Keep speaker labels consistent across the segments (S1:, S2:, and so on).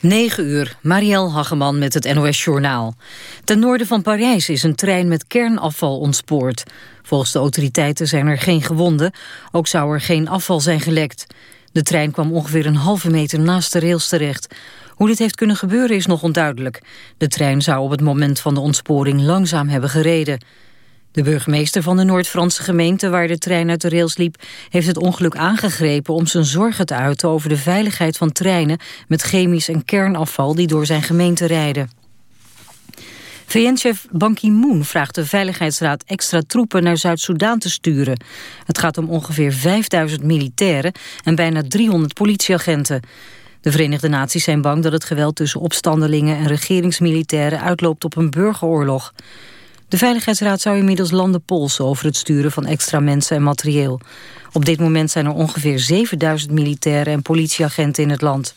S1: 9 uur, Marielle Hageman met het NOS Journaal. Ten noorden van Parijs is een trein met kernafval ontspoord. Volgens de autoriteiten zijn er geen gewonden. Ook zou er geen afval zijn gelekt. De trein kwam ongeveer een halve meter naast de rails terecht. Hoe dit heeft kunnen gebeuren is nog onduidelijk. De trein zou op het moment van de ontsporing langzaam hebben gereden. De burgemeester van de Noord-Franse gemeente waar de trein uit de rails liep... heeft het ongeluk aangegrepen om zijn zorgen te uiten over de veiligheid van treinen... met chemisch en kernafval die door zijn gemeente rijden. VN-chef Ban Ki-moon vraagt de Veiligheidsraad extra troepen naar Zuid-Soedan te sturen. Het gaat om ongeveer 5000 militairen en bijna 300 politieagenten. De Verenigde Naties zijn bang dat het geweld tussen opstandelingen en regeringsmilitairen uitloopt op een burgeroorlog. De Veiligheidsraad zou inmiddels landen polsen over het sturen van extra mensen en materieel. Op dit moment zijn er ongeveer 7000 militairen en politieagenten in het land.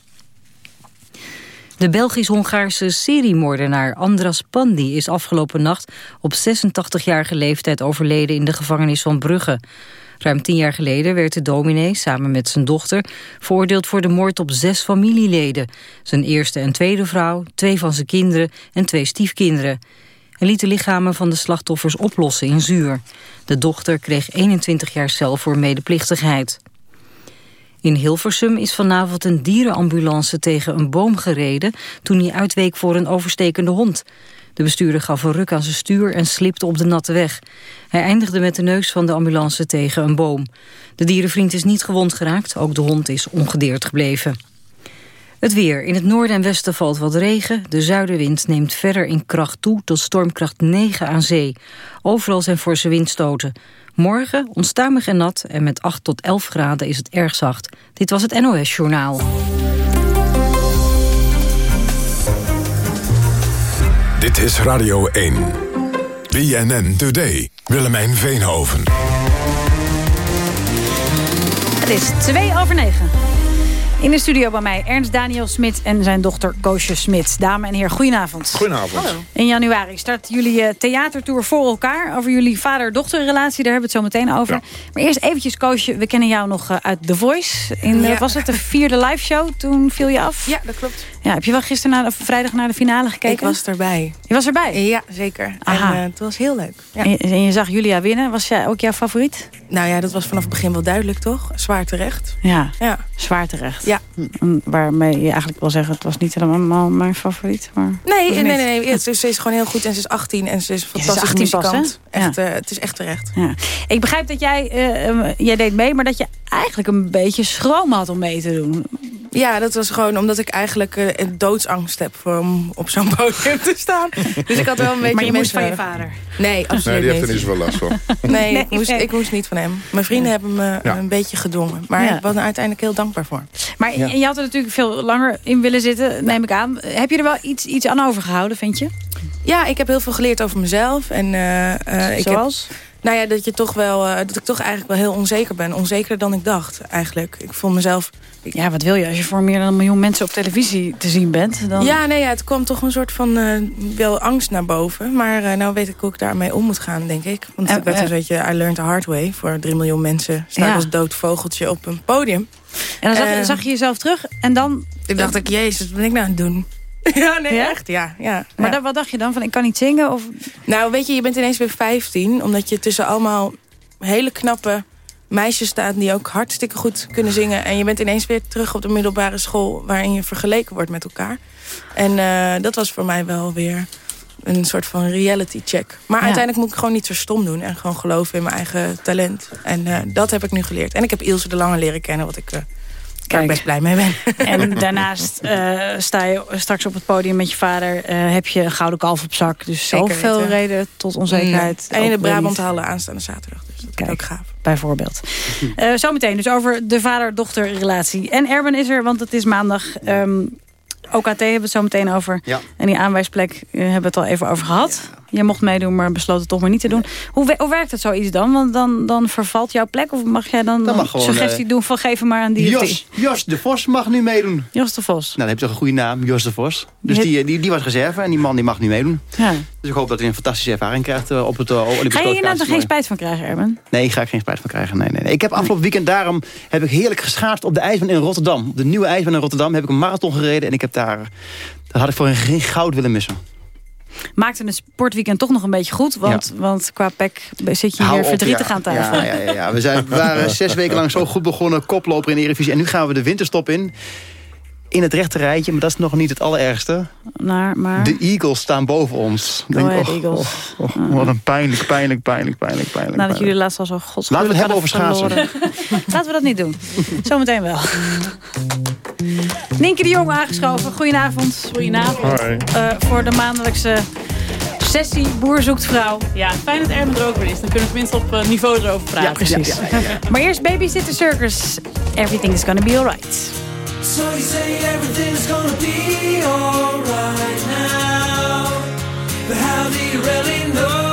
S1: De Belgisch-Hongaarse seriemoordenaar Andras Pandi is afgelopen nacht op 86-jarige leeftijd overleden in de gevangenis van Brugge. Ruim tien jaar geleden werd de dominee samen met zijn dochter veroordeeld voor de moord op zes familieleden. Zijn eerste en tweede vrouw, twee van zijn kinderen en twee stiefkinderen. Hij liet de lichamen van de slachtoffers oplossen in zuur. De dochter kreeg 21 jaar cel voor medeplichtigheid. In Hilversum is vanavond een dierenambulance tegen een boom gereden... toen hij uitweek voor een overstekende hond. De bestuurder gaf een ruk aan zijn stuur en slipte op de natte weg. Hij eindigde met de neus van de ambulance tegen een boom. De dierenvriend is niet gewond geraakt, ook de hond is ongedeerd gebleven. Het weer. In het noorden en westen valt wat regen. De zuidenwind neemt verder in kracht toe tot stormkracht 9 aan zee. Overal zijn forse windstoten. Morgen onstuimig en nat en met 8 tot 11 graden is het erg zacht. Dit was het NOS Journaal.
S2: Dit is Radio 1. BNN Today. Willemijn Veenhoven.
S3: Het is 2 over 9. In de studio bij mij Ernst Daniel Smit en zijn dochter Koosje Smit. Dames en heren, goedenavond.
S4: Goedenavond.
S3: Hallo. In januari start jullie uh, theatertour voor elkaar... over jullie vader-dochterrelatie, daar hebben we het zo meteen over. Maar eerst eventjes, Koosje, we kennen jou nog uh, uit The Voice. In, uh, was het de vierde live show? Toen viel je af?
S5: Ja, dat klopt.
S3: Ja, heb je wel gisteren naar vrijdag naar de finale gekeken?
S5: Ik was erbij.
S3: Je was erbij?
S5: Ja, zeker. Aha. En het was heel leuk. Ja.
S3: En, je, en, je, zag Julia winnen. Was jij ook jouw favoriet?
S5: Nou ja, dat was vanaf het begin wel duidelijk, toch? Zwaar terecht.
S3: Ja,
S5: ja.
S3: zwaar terecht.
S5: Ja.
S3: Waarmee je eigenlijk wil zeggen, het was niet helemaal mijn favoriet. Maar
S5: nee, nee, nee, nee. Ja, ze, ze, is gewoon heel goed en ze is 18 en ze is fantastisch muzikant. Echt, ja. uh, het is echt terecht.
S3: Ja. Ik begrijp dat jij, uh, jij deed mee, maar dat je eigenlijk een beetje schroom had om mee te doen.
S5: Ja, dat was gewoon omdat ik eigenlijk uh, een doodsangst heb voor om op zo'n podium te staan. Dus ik had wel een beetje...
S3: Maar je moest van je vader?
S5: Nee, absoluut
S4: Nee, die heeft
S5: niet.
S4: er niet zoveel last van.
S5: Nee, nee ik, moest, nee. ik moest niet van hem. Mijn vrienden ja. hebben me ja. een beetje gedwongen. Maar ja. ik was er uiteindelijk heel dankbaar voor.
S3: Maar je had er natuurlijk veel langer in willen zitten, neem ik aan. Heb je er wel iets, iets aan overgehouden, vind je?
S5: Ja, ik heb heel veel geleerd over mezelf. En, uh, uh, ik
S3: Zoals?
S5: Heb, nou ja, dat, je toch wel, uh, dat ik toch eigenlijk wel heel onzeker ben. Onzekerder dan ik dacht, eigenlijk. Ik voel mezelf...
S3: Ja, wat wil je als je voor meer dan een miljoen mensen op televisie te zien bent? Dan...
S5: Ja, nee, ja, het kwam toch een soort van uh, wel angst naar boven. Maar uh, nou weet ik hoe ik daarmee om moet gaan, denk ik. Want ik werd dus, weet je, I learned the hard way. Voor drie miljoen mensen sta ja. als dood vogeltje op een podium.
S3: En dan zag, zag je jezelf terug en dan...
S5: Toen dacht ik, jezus, wat ben ik nou aan het doen? Ja, nee, ja? echt, ja. ja
S3: maar
S5: ja.
S3: Dan, wat dacht je dan? Van ik kan niet zingen? Of...
S5: Nou, weet je, je bent ineens weer 15. Omdat je tussen allemaal hele knappe meisjes staat... die ook hartstikke goed kunnen zingen. En je bent ineens weer terug op de middelbare school... waarin je vergeleken wordt met elkaar. En uh, dat was voor mij wel weer een soort van reality check. Maar ja. uiteindelijk moet ik gewoon niet zo stom doen... en gewoon geloven in mijn eigen talent. En uh, dat heb ik nu geleerd. En ik heb Ilse de Lange leren kennen... wat ik... Uh, waar ik best blij mee ben.
S3: En daarnaast uh, sta je straks op het podium met je vader. Uh, heb je een gouden kalf op zak. Dus zoveel
S5: weten.
S3: reden tot onzekerheid.
S5: Mm. En in de Brabant halen aanstaande zaterdag. Dus dat
S3: Kijk,
S5: is ook gaaf.
S3: Bijvoorbeeld. Uh, zometeen dus over de vader-dochter relatie. En Erben is er, want het is maandag. Um, OKT hebben we het zo meteen over.
S6: Ja.
S3: En die aanwijsplek hebben we het al even over gehad.
S6: Ja.
S3: Je mocht meedoen, maar besloot het toch maar niet te doen. Hoe, hoe werkt het zoiets dan? Want dan, dan vervalt jouw plek? Of mag jij dan,
S4: Dan mag
S3: een
S4: gewoon,
S3: suggestie
S4: eh,
S3: doen van geef hem maar aan die die?
S4: Jos, Jos de Vos mag nu meedoen.
S3: Jos de Vos.
S4: Nou, dan heb je toch een goede naam, Jos de Vos. Dus
S3: Je-
S4: die, eh, die, die was reserve en die man die mag nu meedoen.
S3: Ja.
S4: Dus ik hoop dat hij een fantastische ervaring krijgt eh, op het uh, Olympisch
S3: Ga je hier nou toch geen spijt van krijgen, Erben?
S4: Nee, ik ga er geen spijt van krijgen. Nee, nee, nee. Ik heb afgelopen weekend daarom heb ik heerlijk geschaatst op de ijsbaan in Rotterdam. Op de nieuwe ijsbaan in Rotterdam heb ik een marathon gereden. En ik heb daar, daar had ik voor geen goud willen missen.
S3: Maakte het sportweekend toch nog een beetje goed? Want, want qua pek zit je
S4: Hou
S3: hier
S4: op,
S3: verdrietig
S4: ja.
S3: aan tafel.
S4: Ja, ja, ja, ja. We, zijn, we waren zes weken lang zo goed begonnen, koploper in de Eredivisie. En nu gaan we de winterstop in. In het rechte rijtje, maar dat is nog niet het allerergste.
S3: Maar, maar...
S4: De Eagles staan boven ons.
S3: Oh,
S4: denk,
S3: de
S4: och,
S3: Eagles.
S4: och, och, wat een pijnlijk, pijnlijk, pijnlijk, pijnlijk, pijnlijk.
S3: Nadat jullie laatst al zo
S4: Laten we het hebben over schaatsen.
S3: Laten we dat niet doen. Zometeen wel. Nienke de Jong aangeschoven. Goedenavond. Goedenavond. Eh, voor de maandelijkse sessie Boer zoekt vrouw.
S6: Ja, fijn dat Erben er ook weer is. Dan kunnen we tenminste op eh, niveau erover praten.
S3: Ja, precies. Maar eerst Babysitter Circus. Everything is gonna be alright.
S7: So you say everything's gonna be alright now. But how do you really know?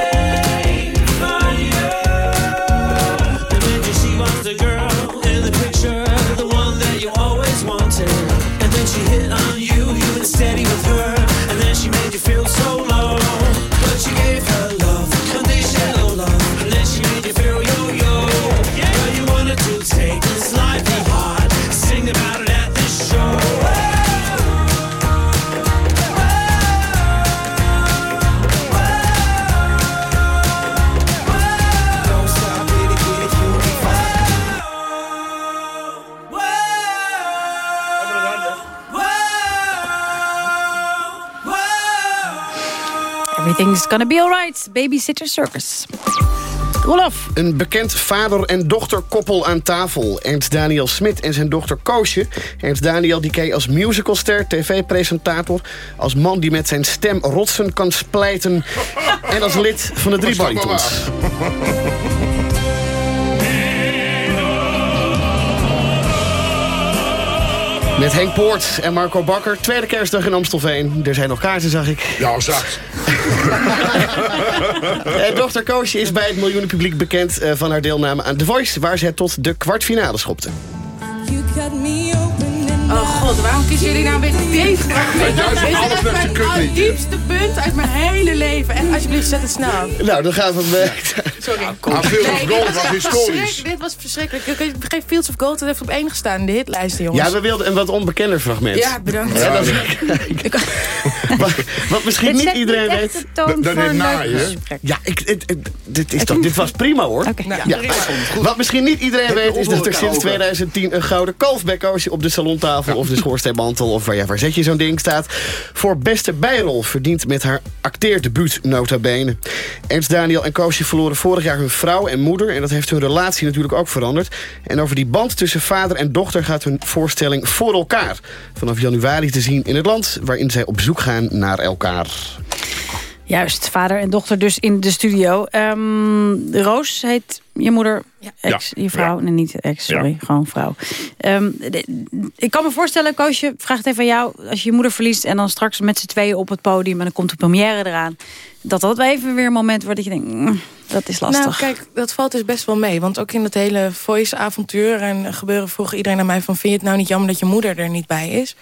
S3: Everything's gonna be alright. Babysitter Circus. Rolof.
S8: Een bekend vader- en dochterkoppel aan tafel. Ernst Daniel Smit en zijn dochter Koosje. Ernst Daniel die ken je als musicalster, tv-presentator... als man die met zijn stem rotsen kan splijten... en als lid van de drie. Met Henk Poort en Marco Bakker. Tweede kerstdag in Amstelveen. Er zijn nog kaarten, zag ik.
S9: Ja, zacht.
S8: Dochter Koosje is bij het miljoenenpubliek bekend eh, van haar deelname aan The Voice... waar ze het tot de kwartfinale schopte.
S5: Oh god, waarom kiezen jullie nou weer deze?
S9: juist
S5: Dit is echt mijn diepste punt uit mijn hele leven. En alsjeblieft, zet het snel af.
S8: Nou, dan gaan we...
S5: Sorry.
S9: Ah, Fields of
S5: dit
S9: Gold
S5: was
S9: historisch.
S5: Dit was verschrikkelijk. Ik- ik Vergeet Fields of Gold, dat heeft op één gestaan in de hitlijsten, jongens.
S8: Ja, we wilden een wat onbekender fragment.
S5: Ja, bedankt.
S8: Ja, dat- wat, misschien
S3: Dit
S8: niet iedereen
S3: echt
S8: weet...
S3: een leuk
S9: naaien.
S8: Ja, ik, het, het- dit, is toch, dit was prima hoor.
S3: Oké.
S8: Ja. Wat misschien niet iedereen weet is dat er sinds 2010 een gouden kalfbekkoosje op de salontafel of de schoorsteenmantel of waar, ja, waar zet je zo'n ding staat. Voor beste bijrol verdient met haar acteerdebuut nota bene. Ernst Daniel en Koosje verloren vorig jaar hun vrouw en moeder en dat heeft hun relatie natuurlijk ook veranderd. En over die band tussen vader en dochter gaat hun voorstelling voor elkaar. Vanaf januari te zien in het land waarin zij op zoek gaan naar elkaar.
S3: Juist, vader en dochter dus in de studio. Ehm, Roos heet je moeder, ex, je vrouw. Nee, niet ex, sorry, gewoon vrouw. Ehm, de- ik kan me voorstellen, Koosje, vraag het even aan jou. Als je je moeder verliest en dan straks met z'n tweeën op het podium... en dan komt de première eraan... dat dat wel even weer een moment wordt dat je denkt... mm, dat is lastig.
S5: Nou, kijk, dat valt dus best wel mee. Want ook in dat hele voice-avontuur en gebeuren vroeg iedereen aan mij van... vind je het nou niet jammer dat je moeder er niet bij is?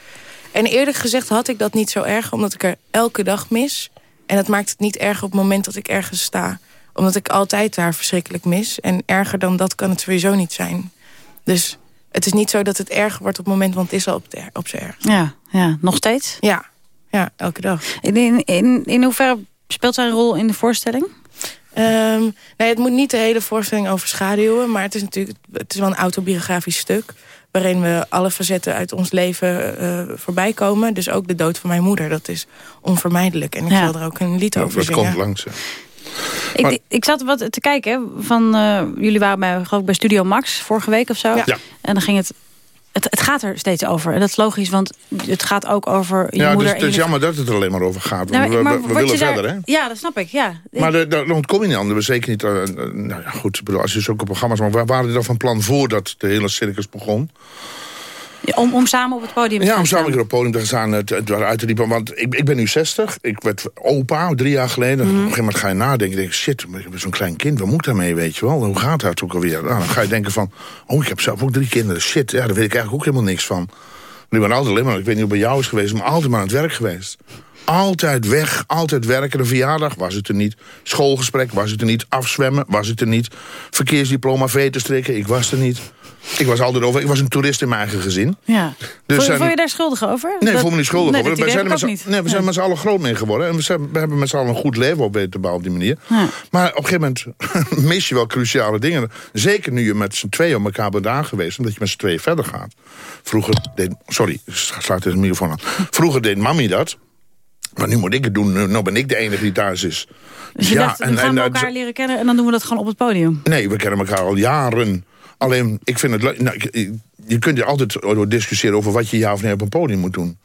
S5: En eerlijk gezegd had ik dat niet zo erg, omdat ik er elke dag mis. En dat maakt het niet erg op het moment dat ik ergens sta. Omdat ik altijd daar verschrikkelijk mis. En erger dan dat kan het sowieso niet zijn. Dus het is niet zo dat het erger wordt op het moment, want het is al op, de, op zijn erg.
S3: Ja, ja, nog steeds?
S5: Ja, ja, elke dag.
S3: In, in, in, in hoeverre speelt zij een rol in de voorstelling?
S5: Ehm, nee, het moet niet de hele voorstelling overschaduwen. Maar het is natuurlijk het is wel een autobiografisch stuk. Waarin we alle facetten uit ons leven eh voorbij komen. Dus ook de dood van mijn moeder. Dat is onvermijdelijk. En ik
S3: Ja.
S5: wil er ook een lied
S9: Ja,
S5: over
S9: dat
S5: zingen.
S9: komt langs.
S3: Ik,
S9: Maar-
S3: ik, zat wat te kijken. Van, eh, jullie waren bij, geloof ik, bij Studio Max vorige week of zo.
S5: Ja.
S3: En dan ging het, het... Het gaat er steeds over. En dat is logisch, want het gaat ook over je
S9: Ja, dus
S3: moeder.
S9: het
S3: en
S9: is
S3: je-
S9: jammer dat het er alleen maar over gaat.
S3: Nou,
S9: we,
S3: maar
S9: we- we willen
S3: daar-
S9: verder, hè?
S3: Ja, dat snap ik, ja.
S9: Maar de- daar ontkom je niet aan. We zeker niet... eh, eh, nou ja, goed, bedoel, als je zulke programma's... Maar waar waren die dan van plan voordat de hele circus begon?
S3: Om, om samen op het podium te
S9: Ja,
S3: gaan
S9: om samen op het podium te gaan het, het uit te diepen. Want ik, ik ben nu 60. Ik werd opa drie jaar geleden.
S3: Mhm.
S9: Op een gegeven moment ga je nadenken. Denk, shit, ik heb zo'n klein kind. Wat moet ik daarmee, weet je wel? Hoe gaat dat ook alweer? Nou, dan ga je denken van... Oh, ik heb zelf ook drie kinderen. Shit, ja, daar weet ik eigenlijk ook helemaal niks van. Nu ben altijd alleen maar... Ik weet niet hoe bij jou is geweest. Maar altijd maar aan het werk geweest. Altijd weg, altijd werken. De verjaardag was het er niet. Schoolgesprek was het er niet. Afzwemmen was het er niet. Verkeersdiploma, veten strikken, ik was er niet. Ik was altijd over. Ik was een toerist in mijn eigen gezin.
S3: Ja.
S9: Dus
S3: voel, je- voel je daar schuldig over?
S9: Nee, ik
S3: Dat-
S9: voel me niet schuldig
S3: nee,
S9: over.
S3: idee
S9: zijn, met nee, we zijn met z'n allen groot mee geworden. En we, zijn, we hebben met z'n allen een goed leven op weten te bouwen op die manier.
S3: Ja.
S9: Maar op een gegeven moment mis je wel cruciale dingen. Zeker nu je met z'n tweeën op elkaar bent aangewezen. Omdat je met z'n tweeën verder gaat. Vroeger deed... Sorry, tegen de microfoon aan. Vroeger deed mami dat. Maar nu moet ik het doen. Nu, ben ik de enige die thuis is.
S3: Dus je dacht, we gaan
S9: eh,
S3: elkaar leren kennen en dan doen we dat gewoon op het podium.
S9: Nee, we kennen elkaar al jaren. Alleen, ik vind het leuk. Nou, je kunt je altijd door discussiëren over wat je ja of nee op een podium moet doen.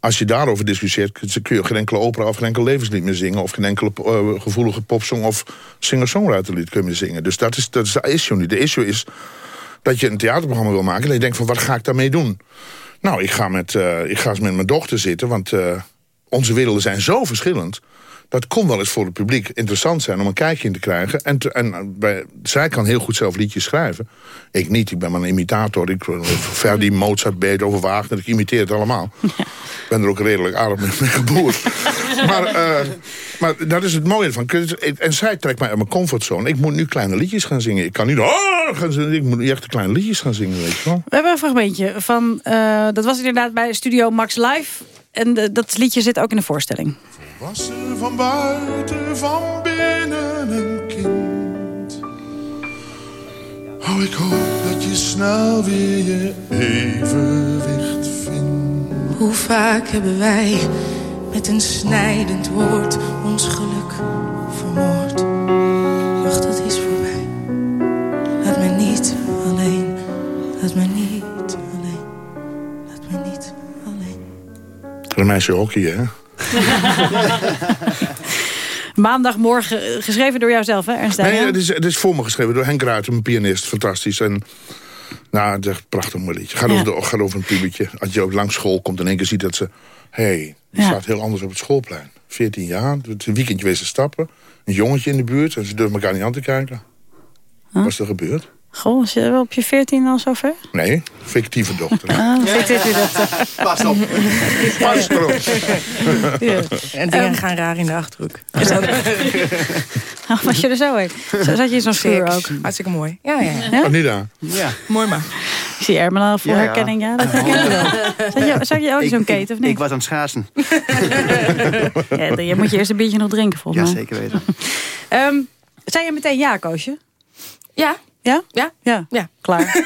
S9: Als je daarover discussieert, kun je geen enkele opera of geen enkel levenslied meer zingen. Of geen enkele eh, gevoelige popsong of singer-songwriterlied kun je meer zingen. Dus dat is, dat is de issue niet. De issue is dat je een theaterprogramma wil maken. En je denkt van, wat ga ik daarmee doen? Nou, ik ga, met, eh, ik ga eens met mijn dochter zitten. Want eh, onze werelden zijn zo verschillend. Dat kon wel eens voor het publiek interessant zijn om een kijkje in te krijgen. En, te- en eh, bij, zij kan heel goed zelf liedjes schrijven. Ik niet, ik ben maar een imitator. Ik, eh, Verdi, Mozart, Beethoven, Wagner, ik imiteer het allemaal. Ik ben er ook redelijk aardig mee, geboerd. maar, eh, maar dat is het mooie ervan. En zij trekt mij uit mijn comfortzone. Ik moet nu kleine liedjes gaan zingen. Ik kan niet... Oh, gaan zingen. Ik moet nu echt de kleine liedjes gaan zingen, weet je wel.
S3: We hebben een fragmentje van, eh, dat was inderdaad bij Studio Max Live. En de- dat liedje zit ook in de voorstelling.
S10: Was er van buiten, van binnen een kind. Oh, ik hoop dat je snel weer je evenwicht vindt.
S11: Hoe vaak hebben wij met een snijdend woord ons geluk vermoord? Wacht, dat is voorbij. Laat me niet alleen. Laat me niet alleen. Laat me niet alleen.
S9: Een meisje hockey, hè?
S3: Maandagmorgen, eh, geschreven door jouzelf, hè, Ernst
S9: Nee, het is, het is voor me geschreven door Henk Ruijten, een pianist. Fantastisch. En nou, het is echt een prachtig mooi liedje. Gaat,
S3: Ja.
S9: over, de, gaat over een pubertje. Als je ook langs school komt en in één keer ziet dat ze... Hé, hey, die
S3: Ja.
S9: staat heel anders op het schoolplein. 14 jaar, het weekendje wezen stappen. Een jongetje in de buurt en ze durven elkaar niet aan te kijken. Wat is er gebeurd?
S3: Goh, was je wel op je 14 al zover?
S9: Nee, fictieve dochter.
S3: Ah, weer dat?
S4: Pas op.
S9: Pas erop.
S3: Ja.
S5: En dingen
S3: Ehm.
S5: gaan raar in de Achterhoek.
S3: Oh, was je er zo heen? Zo zat je in zo'n schuur ook.
S5: Hartstikke mooi. Ja, ja, ja.
S3: Ja?
S9: Anita.
S4: Ja.
S5: Mooi maar.
S3: Ik zie Ermen al voor
S4: Ja, ja.
S3: herkenning. Ja, dat herken ik wel. Zat je, zat je ook in zo'n
S4: Ik-
S3: keten of
S4: Ik
S3: niet?
S4: was aan het schaatsen.
S3: Ja, je moet je eerst een biertje nog drinken
S4: Ja,
S3: volgens mij.
S4: zeker weten.
S3: Ehm, zei je meteen ja, Koosje?
S5: Ja.
S3: Ja?
S5: Ja.
S3: Ja.
S5: Ja.
S3: Klaar.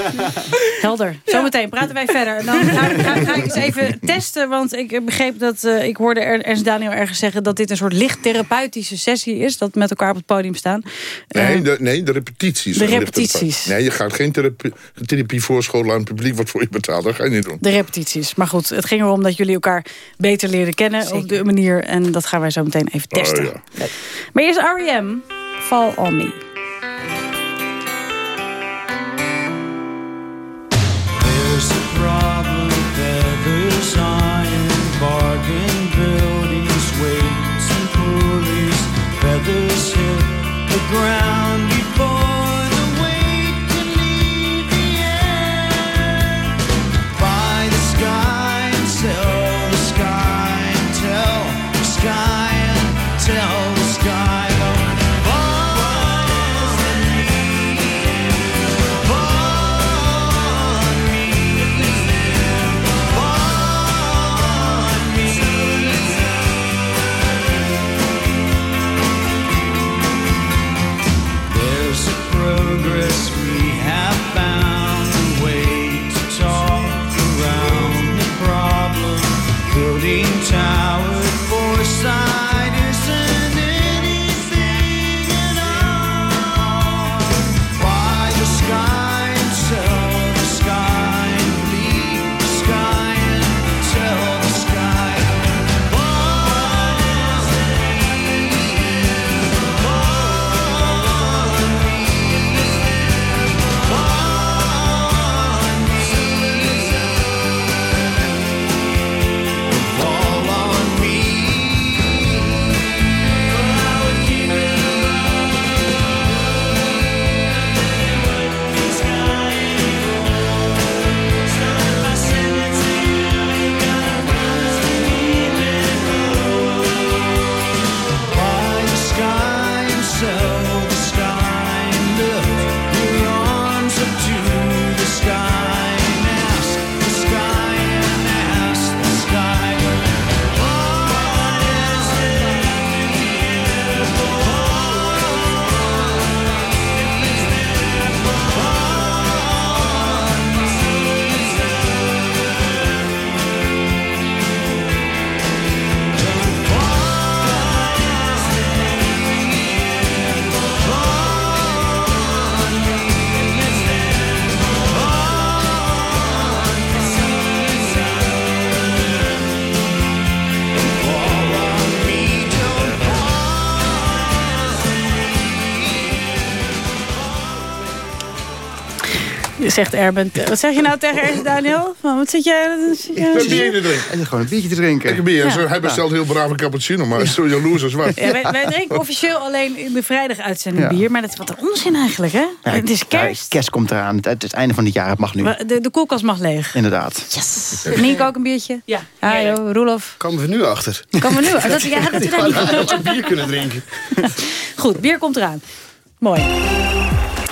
S3: Helder. Zometeen praten wij verder. En Dan ga, ga, ga ik eens even testen. Want ik begreep dat... eh, ik hoorde er, Ernst Daniel ergens zeggen... dat dit een soort licht therapeutische sessie is. Dat met elkaar op het podium staan.
S9: Nee,
S3: Eh,
S9: de, nee, de repetities.
S3: de repetities.
S9: Nee, je gaat geen therapie, therapie voorscholen aan het publiek... wat voor je betaalt. Dat ga je niet doen.
S3: de repetities. Maar goed, het ging erom dat jullie elkaar beter leren kennen op de manier. En dat gaan wij zo meteen even testen.
S9: Oh, ja.
S3: Maar eerst R.E.M. Fall On Me. Zegt Erben. Wat zeg je nou tegen Ernst Daniel? Van, Wat zit jij...
S9: Ik heb bier te drinken.
S4: Zit gewoon een biertje te drinken.
S9: Ik heb bier.
S3: Ja.
S9: Zo, Hij bestelt heel braaf een cappuccino, maar is zo jaloers als wat.
S3: Ja, wij, wij drinken officieel alleen in de vrijdaguitzending
S4: Ja.
S3: bier. Maar dat is wat een onzin eigenlijk, hè?
S4: Ja,
S3: het is
S4: ja,
S3: kerst.
S4: kerst komt eraan. Het, het is het einde van het jaar. Het mag nu.
S3: Maar De, de koelkast mag leeg.
S4: Inderdaad.
S3: Yes. Nienke ook een biertje?
S6: Ja.
S3: Ah, joh, Roelof.
S8: Komen we nu achter.
S3: Kan we nu? Dat, ja, dat we daar niet
S8: Dat we bier kunnen drinken.
S3: Goed, bier komt eraan. Mooi.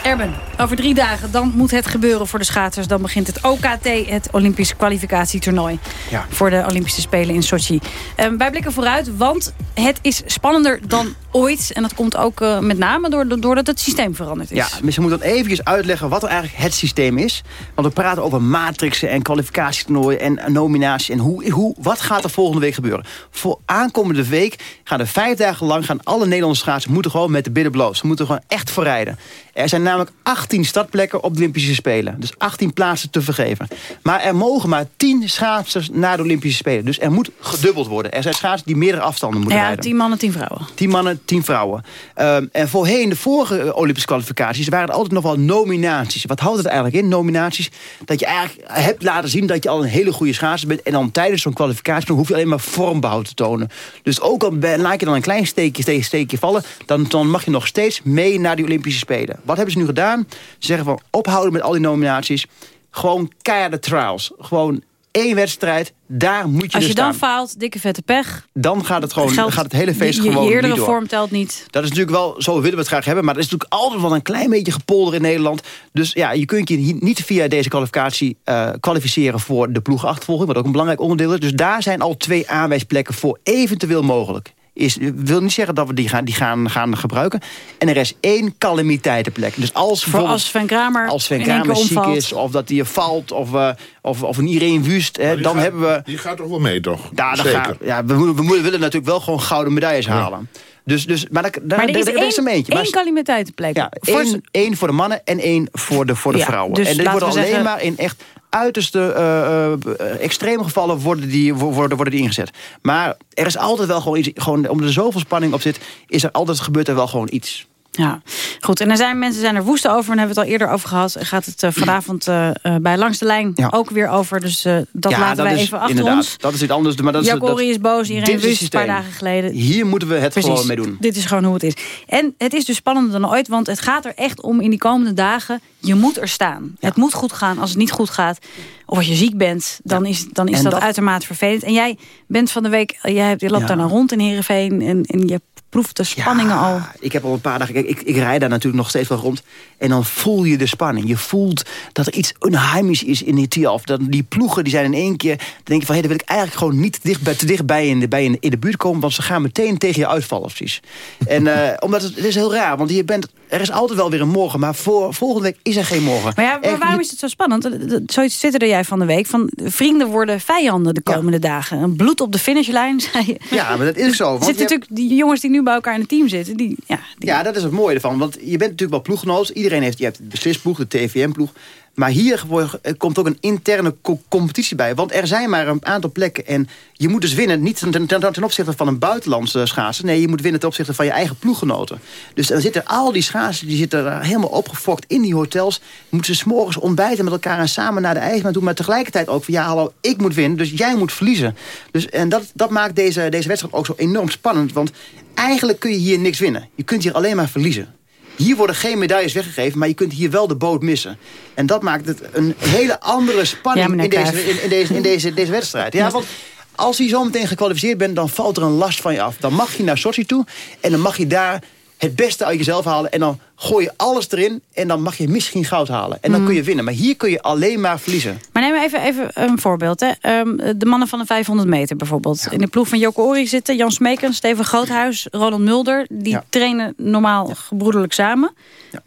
S3: Erben, over drie dagen dan moet het gebeuren voor de schaatsers. Dan begint het OKT, het Olympisch kwalificatietoernooi.
S4: Ja.
S3: Voor de Olympische Spelen in Sochi. Ehm, wij blikken vooruit, want het is spannender dan ooit. En dat komt ook eh, met name door, doordat het systeem veranderd is.
S4: Ja, misschien moet dan eventjes uitleggen wat er eigenlijk het systeem is. Want we praten over matrixen en kwalificatietoernooien en nominaties. En hoe, hoe, wat gaat er volgende week gebeuren? Voor aankomende week gaan er vijf dagen lang... gaan alle Nederlandse schaatsers moeten gewoon met de billen bloot. Ze moeten gewoon echt voorrijden. Er zijn namelijk 18 startplekken op de Olympische Spelen. Dus 18 plaatsen te vergeven. Maar er mogen maar 10 schaatsers naar de Olympische Spelen. Dus er moet gedubbeld worden. Er zijn schaatsers die meerdere afstanden moeten
S3: Ja,
S4: rijden.
S3: tien mannen, tien vrouwen.
S4: Tien mannen, tien vrouwen. Ehm, en voorheen, de vorige eh, Olympische kwalificaties... waren er altijd nog wel nominaties. Wat houdt het eigenlijk in, nominaties? Dat je eigenlijk hebt laten zien dat je al een hele goede schaatser bent... en dan tijdens zo'n kwalificatie hoef je alleen maar vormbehoud te tonen. Dus ook al laat je dan een klein steekje, steekje, steekje vallen... Dan, dan mag je nog steeds mee naar die Olympische Spelen. Wat hebben ze nu gedaan? Ze zeggen van ophouden met al die nominaties. Gewoon keiharde trials. Gewoon één wedstrijd, daar moet je
S3: Als
S4: dus
S3: je dan
S4: staan.
S3: faalt, dikke vette pech.
S4: Dan gaat het gewoon,
S3: Geldt-
S4: gaat het hele feest
S3: je, je
S4: gewoon niet
S3: eerdere
S4: door.
S3: vorm telt niet.
S4: Dat is natuurlijk wel, zo willen we het graag hebben. Maar er is natuurlijk altijd wel een klein beetje gepolder in Nederland. Dus ja, je kunt je niet via deze kwalificatie eh, kwalificeren voor de ploegachtervolging. Wat ook een belangrijk onderdeel is. Dus daar zijn al twee aanwijsplekken voor eventueel mogelijk. Is, wil niet zeggen dat we die gaan, die gaan, gaan gebruiken. En er is één calamiteitenplek. Dus als
S3: Voor
S4: bijvoorbeeld-
S3: als Sven Kramer
S4: als Sven Kramer ziek
S3: omvalt.
S4: is, of dat hij valt, of, eh, of, of een Irene Wust, hè, dan
S9: gaat-
S4: hebben we...
S9: Die gaat toch wel mee, toch?
S4: Ja, dan
S9: Zeker.
S4: gaan- ja, we, moeten- we, willen natuurlijk wel gewoon gouden medailles halen. Dus, dus, maar daar, daar,
S3: Maar er is één,
S4: eentje.
S3: één calamiteitenplek.
S4: ja,
S3: Voor
S4: één, één voor de mannen en één voor de, voor de
S3: Ja,
S4: vrouwen.
S3: dus
S4: en dit
S3: we
S4: alleen
S3: zeggen-
S4: maar in echt uiterste eh, extreme gevallen worden die, worden, worden die ingezet. Maar er is altijd wel gewoon iets, gewoon, omdat er zoveel spanning op zit, is er altijd, gebeurt er wel gewoon iets.
S3: Ja, goed. En er zijn mensen zijn er woest over. En daar hebben we het al eerder over gehad. Gaat het eh, vanavond eh, eh, bij Langs de Lijn
S4: Ja.
S3: ook weer over. Dus dat
S4: ja,
S3: laten
S4: dat
S3: wij
S4: is,
S3: even achter
S4: inderdaad,
S3: ons.
S4: Dat is iets anders. Maar dat is,
S3: Jack boos.
S4: dit
S3: Iedereen
S4: is het
S3: wist een paar dagen geleden.
S4: Hier moeten we het
S3: Precies.
S4: gewoon mee doen.
S3: Dit is gewoon hoe het is. En het is dus spannender dan ooit. Want het gaat er echt om in die komende dagen. Je moet er staan. Het moet goed gaan. Als het niet goed gaat. Of als je ziek bent. Dan is, dan is dat,
S4: dat-
S3: uitermate vervelend. En jij bent van de week. Jij loopt daar nou rond in Heerenveen. En, en je proeft de spanningen
S4: Ja,
S3: al.
S4: Ik heb al een paar dagen. Kijk, ik, ik rijd daar natuurlijk nog steeds wel rond. En dan voel je de spanning. Je voelt dat er iets onheimisch is in die Tialf. Dat die ploegen die zijn in één keer. Dan denk je van hé, dan wil ik eigenlijk gewoon niet dicht bij, te dichtbij in de, bij in, in de buurt komen. Want ze gaan meteen tegen je uitvallen, precies. En eh, omdat het, het is heel raar. Want je bent, er is altijd wel weer een morgen. Maar voor, volgende week is er geen morgen.
S3: Maar ja, maar
S4: Echt,
S3: waarom is het zo spannend? Zoiets twitterde jij van de week. Van vrienden worden vijanden de komende dagen. Een bloed op de finishlijn, zei je.
S4: Ja, maar dat is zo.
S3: Er
S4: Want
S3: zitten
S4: hebt-
S3: natuurlijk die jongens die nu bij elkaar in het team zitten. Die, ja, die,
S4: Ja, dat is het mooie ervan. Want je bent natuurlijk wel ploeggenoot. Iedereen heeft, je hebt de beslisploeg, de TVM-ploeg. Maar hier er komt ook een interne co- competitie bij. Want er zijn maar een aantal plekken. En je moet dus winnen, niet ten, opzichte van een buitenlandse schaatser. Nee, je moet winnen ten opzichte van je eigen ploeggenoten. Dus dan zitten al die schaatsers, die zitten helemaal opgefokt in die hotels. Moeten ze s'morgens ontbijten met elkaar en samen naar de ijsbaan toe. Maar tegelijkertijd ook van, ja hallo, ik moet winnen, dus jij moet verliezen. Dus, en dat, dat maakt deze, deze wedstrijd ook zo enorm spannend. Want eigenlijk kun je hier niks winnen. Je kunt hier alleen maar verliezen. Hier worden geen medailles weggegeven, maar je kunt hier wel de boot missen. En dat maakt het een hele andere spanning in, deze, in, in deze, in deze, deze wedstrijd. Ja, want als je zo meteen gekwalificeerd bent, dan valt er een last van je af. Dan mag je naar Sochi toe en dan mag je daar het beste uit jezelf halen. En dan gooi je alles erin en dan mag je misschien goud halen. En dan kun je winnen. Maar hier kun je alleen maar verliezen.
S3: Maar neem even, even een voorbeeld. Hè. Ehm, de mannen van de 500 meter bijvoorbeeld. In de ploeg van Joko Ori zitten Jan Smekens, Steven Groothuis, Roland Mulder. Die
S4: Ja.
S3: trainen normaal gebroederlijk samen.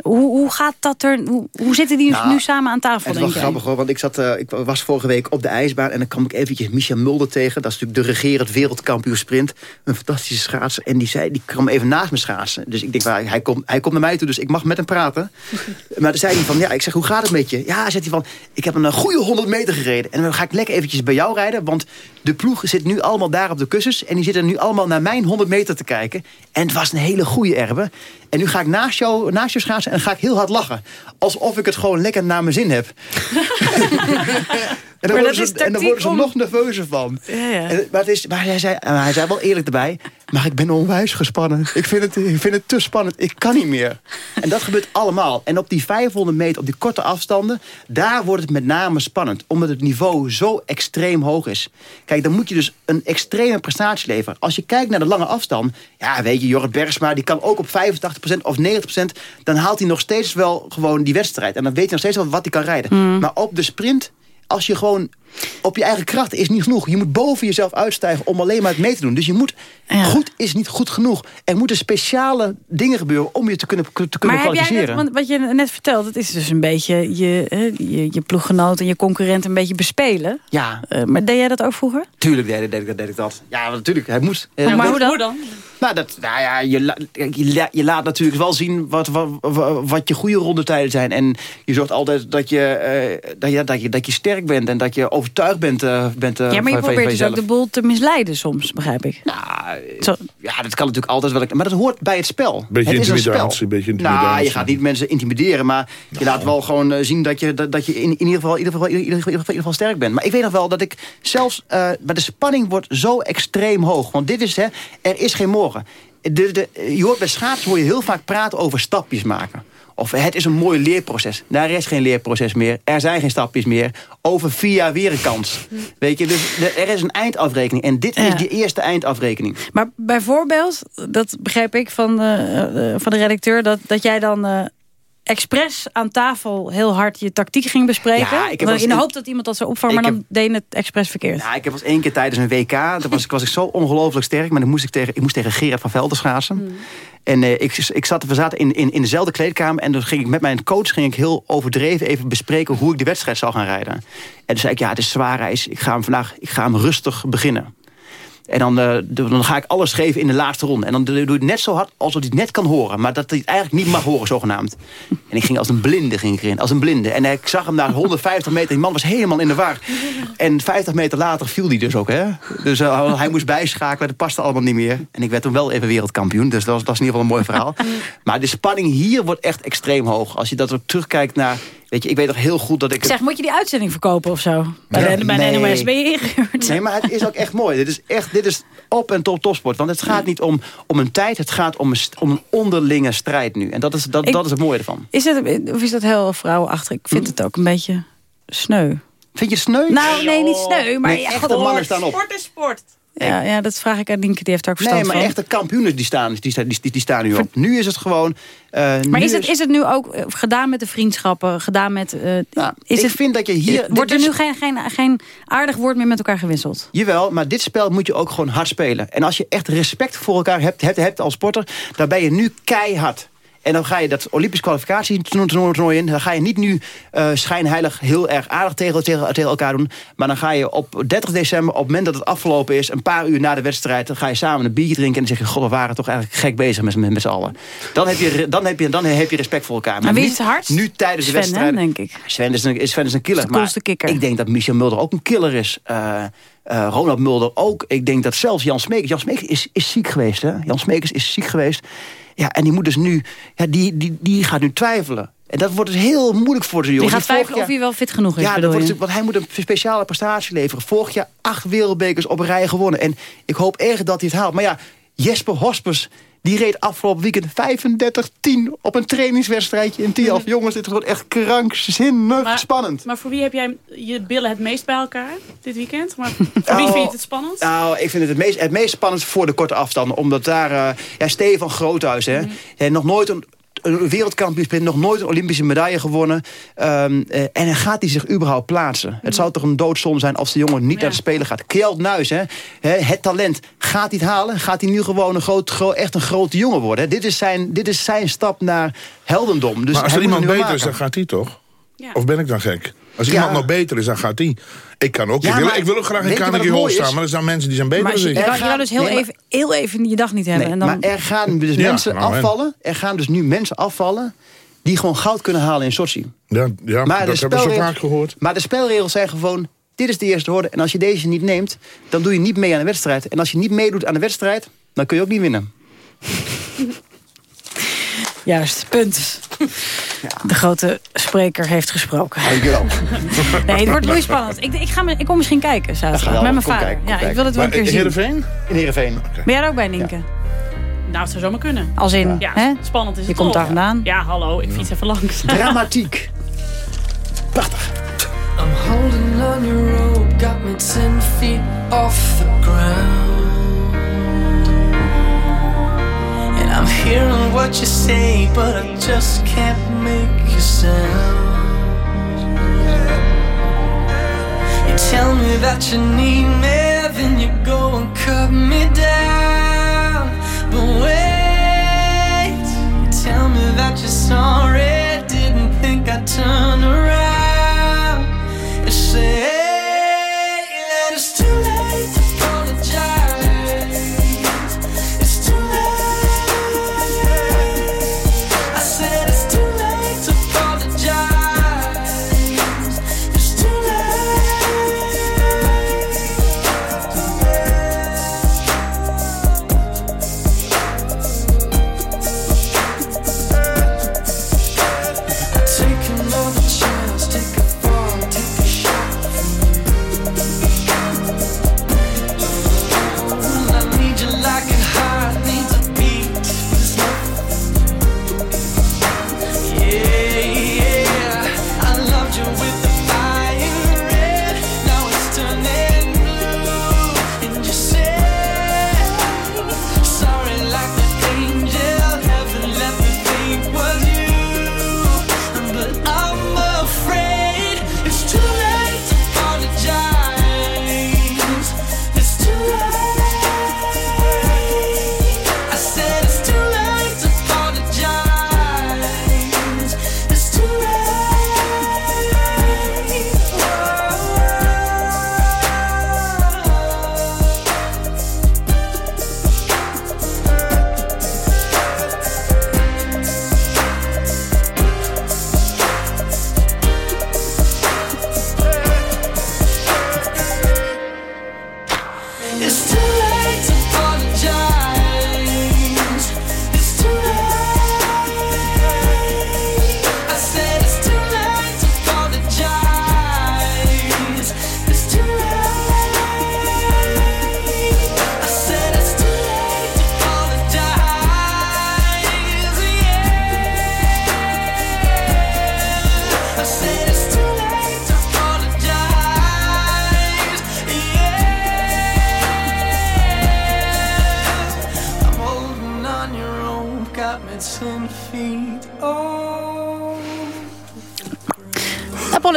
S3: Hoe, hoe gaat dat er? Hoe, hoe zitten die
S4: Nou,
S3: nu samen aan tafel,
S4: Het is wel grappig hoor, want ik, zat, eh, ik was vorige week op de ijsbaan... en dan kwam ik eventjes Micha Mulder tegen. Dat is natuurlijk de regerend wereldkampioen sprint. Een fantastische schaatser. En die, zei, die kwam even naast me schaatsen. Dus ik denk, waar, hij, komt, hij komt naar mij toe, dus ik mag met hem praten. maar toen zei hij van, ja, ik zeg, hoe gaat het met je? Ja, zegt hij van, ik heb een eh, goede 100 meter gereden. En dan ga ik lekker eventjes bij jou rijden. Want de ploeg zit nu allemaal daar op de kussens. En die zitten nu allemaal naar mijn 100 meter te kijken. En het was een hele goede erbe. En nu ga ik naast jou, naast jou schaatsen en ga ik heel hard lachen. Alsof ik het gewoon lekker naar mijn zin heb. En dan, worden ze,
S3: is
S4: en dan worden ze
S3: om-
S4: nog nerveuzer van.
S3: Ja, ja.
S4: En, maar, het is, maar hij, zei, maar hij zei wel eerlijk erbij... maar ik ben onwijs gespannen. Ik vind, het, ik vind het te spannend. Ik kan niet meer. En dat gebeurt allemaal. En op die 500 meter, op die korte afstanden... daar wordt het met name spannend. Omdat het niveau zo extreem hoog is. Kijk, dan moet je dus een extreme prestatie leveren. Als je kijkt naar de lange afstand... ja, weet je, Jorrit Bergsma... die kan ook op 85% of 90%... dan haalt hij nog steeds wel gewoon die wedstrijd. En dan weet hij nog steeds wel wat hij kan rijden. Maar op de sprint als je gewoon op je eigen kracht is niet genoeg. Je moet boven jezelf uitstijgen om alleen maar het mee te doen. Dus je moet,
S3: Ja.
S4: goed is niet goed genoeg. Er moeten speciale dingen gebeuren om je te kunnen, te kunnen
S3: Maar heb jij net,
S4: kwalificeren.
S3: want wat je net vertelt, het is dus een beetje je, hè, je, je ploeggenoot en je concurrent een beetje bespelen.
S4: Ja,
S3: Eh, maar deed jij dat ook vroeger?
S4: tuurlijk deed, ik- deed, ik- deed ik dat. Ja, natuurlijk. Hij moest. Eh,
S3: maar
S4: dat-
S3: hoe dan?
S4: Nou, dat, nou ja, je, la- je, la- je laat natuurlijk wel zien wat, wat, wat je goede rondetijden zijn. En je zorgt altijd dat je, eh, dat, je, dat, je, dat je sterk bent en dat je overtuigd bent, eh, bent eh,
S3: ja, maar je
S4: van,
S3: probeert
S4: van
S3: dus ook de boel te misleiden soms, begrijp ik.
S4: Nou,
S3: Zo.
S4: ja, dat kan natuurlijk altijd wel. Maar dat hoort bij het spel.
S9: Beetje
S4: het is een
S9: intimidatie,
S4: spel.
S9: beetje
S4: Nou,
S9: intimidatie.
S4: je gaat niet mensen intimideren, maar je laat wel gewoon zien dat je, dat, dat je in, in, ieder geval, in, ieder geval, in, ieder geval, in ieder geval sterk bent. Maar ik weet nog wel dat ik zelfs, eh maar de spanning wordt zo extreem hoog. Want dit is, hè, er is geen morgen. De, de, je hoort bij schaatsen hoor je heel vaak praten over stapjes maken. Of het is een mooi leerproces. Daar is geen leerproces meer. Er zijn geen stapjes meer. Over vier jaar weer een kans. Weet je, dus er is een eindafrekening. En dit
S3: Ja.
S4: is die eerste eindafrekening.
S3: Maar bijvoorbeeld, dat begrijp ik van de, eh, van de redacteur... dat, dat jij dan eh expres aan tafel heel hard je tactiek ging bespreken.
S4: Ja, ik heb
S3: in de hoop dat iemand dat zou opvangen... Maar dan
S4: heb-
S3: deed het expres verkeerd.
S4: Ja, ik heb was één keer tijdens een WK. Daar was, ik- was ik zo ongelooflijk sterk. Maar dan moest ik tegen, ik moest tegen Gerard van Velden schaatsen.
S3: Hmm.
S4: En eh, ik, ik zat, we zaten in, in, in dezelfde kleedkamer. En dan ging ik met mijn coach ging ik heel overdreven even bespreken hoe ik de wedstrijd zou gaan rijden. En toen zei ik, ja, het is zwaar reis. Ik ga hem vandaag ik ga hem rustig beginnen. En dan, eh, dan ga ik alles geven in de laatste ronde. En dan doe je het net zo hard alsof hij het net kan horen. Maar dat hij het eigenlijk niet mag horen, zogenaamd. En ik ging als een blinde ging ik. Als een blinde. En ik zag hem na 150 meter. Die man was helemaal in de war. En 50 meter later viel hij dus ook. Hè? Dus eh, hij moest bijschakelen. Dat paste allemaal niet meer. En ik werd toen wel even wereldkampioen. Dus dat was, dat is in ieder geval een mooi verhaal. Maar de spanning hier wordt echt extreem hoog. Als je dat ook terugkijkt naar... Weet je, ik weet nog heel goed dat ik...
S3: Ik zeg, moet je die uitzending verkopen of zo? Bij,
S4: Ja,
S3: de, bij de
S4: nee.
S3: NOS ben je ingehuurd.
S4: Nee, maar het is ook echt mooi. Dit is echt dit is op en top topsport. Want het gaat niet om, om een tijd, het gaat om een, om een onderlinge strijd nu. En dat is, dat,
S3: Ik-
S4: dat is het mooie ervan.
S3: Is het, of is dat heel vrouwenachtig? Ik vind het ook een beetje sneu.
S4: Vind je sneu?
S3: Nou, nee, niet sneu. Maar
S4: Nee,
S3: ja,
S4: echte mannen staan op.
S6: Sport is sport.
S3: Ja, ja, dat vraag ik aan Nienke, die heeft daar ook verstand
S4: Nee, maar
S3: van.
S4: echte kampioenen die staan, die, staan- die, die, staan nu op. Nu is het gewoon... eh,
S3: Maar is het, is het nu ook eh, gedaan met de vriendschappen? Gedaan met, eh, is
S4: ik
S3: het,
S4: vind dat je hier...
S3: Wordt er nu geen, geen, geen aardig woord meer met elkaar gewisseld?
S4: Jawel, maar dit spel moet je ook gewoon hard spelen. En als je echt respect voor elkaar hebt, hebt, hebt als sporter... dan ben je nu keihard. En dan ga je dat Olympisch kwalificatietoernooi in. Dan ga je niet nu eh, schijnheilig heel erg aardig tegen, tegen, tegen elkaar doen. Maar dan ga je op 30 december, op het moment dat het afgelopen is... een paar uur na de wedstrijd, dan ga je samen een biertje drinken... en dan zeg je, god, we waren toch eigenlijk gek bezig met, met, met z'n allen. Dan heb, je, dan, heb je, dan heb je respect voor elkaar.
S3: Maar wie
S4: nu-
S3: is het hardst?
S4: Nu tijdens de wedstrijd...
S3: hè, denk ik.
S4: Sven is een, Sven is een killer. Maar. Ik denk dat Michel Mulder ook een killer is. Eh, eh, Ronald Mulder ook. Ik denk dat zelfs Jan Smeekers... Jan Smeekers is, is ziek geweest. Hè? Jan Smeekers is ziek geweest. Ja, en die moet dus nu... Ja, die, die, die gaat nu twijfelen. En dat wordt dus heel moeilijk voor zijn
S3: Je
S4: jongen.
S3: gaat twijfelen of hij wel fit genoeg is,
S4: Ja, dat wordt, want hij moet een speciale prestatie leveren. Vorig jaar acht wereldbekers op een rij gewonnen. En ik hoop erg dat hij het haalt. Maar ja, Jesper Hospers... Die reed afgelopen weekend 35-10 op een trainingswedstrijdje in Tialf. Jongens, dit wordt echt krankzinnig
S6: Maar-
S4: spannend.
S6: Maar voor wie heb jij je billen het meest bij elkaar dit weekend? Maar voor wie
S4: Oh.
S6: vind je het spannend?
S4: Nou, ik vind het het meest, het meest spannend voor de korte afstanden. Omdat daar... eh ja, Stefan Groothuis, hè. Hij nog nooit een, een nog nooit een Olympische medaille gewonnen. Ehm, eh, en dan gaat hij zich überhaupt plaatsen. Het zou toch een doodzonde zijn als de jongen niet naar de Spelen gaat. Kjeld Nuis, hè. Hè, Het talent. Gaat hij het halen? Gaat hij nu gewoon een groot, gro- echt een grote jongen worden? Hè? Dit, is zijn, dit is zijn stap naar heldendom. Dus
S9: maar als er iemand beter is, dan gaat hij toch? Of ben ik dan gek? Als
S4: Ja.
S9: iemand nog beter is, dan gaat hij. Ik kan ook.
S4: Ja,
S9: ik, wil,
S4: maar
S9: ik wil ook graag in Carnegie Hall staan. Maar er zijn mensen die zijn beter
S3: Maar
S9: dan ik.
S3: je, kan dus heel,
S4: Nee, maar-
S3: even, heel even je dag niet hebben.
S4: Nee,
S3: en dan,
S4: Maar er gaan dus
S9: Ja,
S4: mensen
S9: nou, en-
S4: afvallen. Er gaan dus nu mensen afvallen die gewoon goud kunnen halen in Sochi.
S9: Ja, ja
S4: Maar
S9: dat
S4: de
S9: hebben we zo vaak gehoord.
S4: Maar de spelregels zijn gewoon... Dit is de eerste horde. En als je deze niet neemt, dan doe je niet mee aan de wedstrijd. En als je niet meedoet aan de wedstrijd, dan kun je ook niet winnen.
S3: Juist, punt. De grote spreker heeft gesproken.
S4: Dankjewel.
S3: Nee, het wordt bloeispannend. Ik, ik, ga, me- ik kom misschien kijken zaterdag met mijn vader.
S4: kijken,
S3: ja, ik wil het wel een keer
S9: in
S3: zien.
S9: Heerenveen?
S4: In Heerenveen.
S3: Ben jij er ook bij, Nienke?
S6: Nou, het zou zomaar kunnen.
S3: Als in,
S6: Ja,
S3: hè?
S6: spannend is het
S3: Je komt daar vandaan.
S6: Ja, hallo, ik fiets even langs.
S4: Dramatiek.
S7: I'm holding on your rope, got me ten feet off the ground. Hearing what you say, but I just can't make a sound. You tell me that you need me, then you go and cut me down. But wait, you tell me that you're sorry,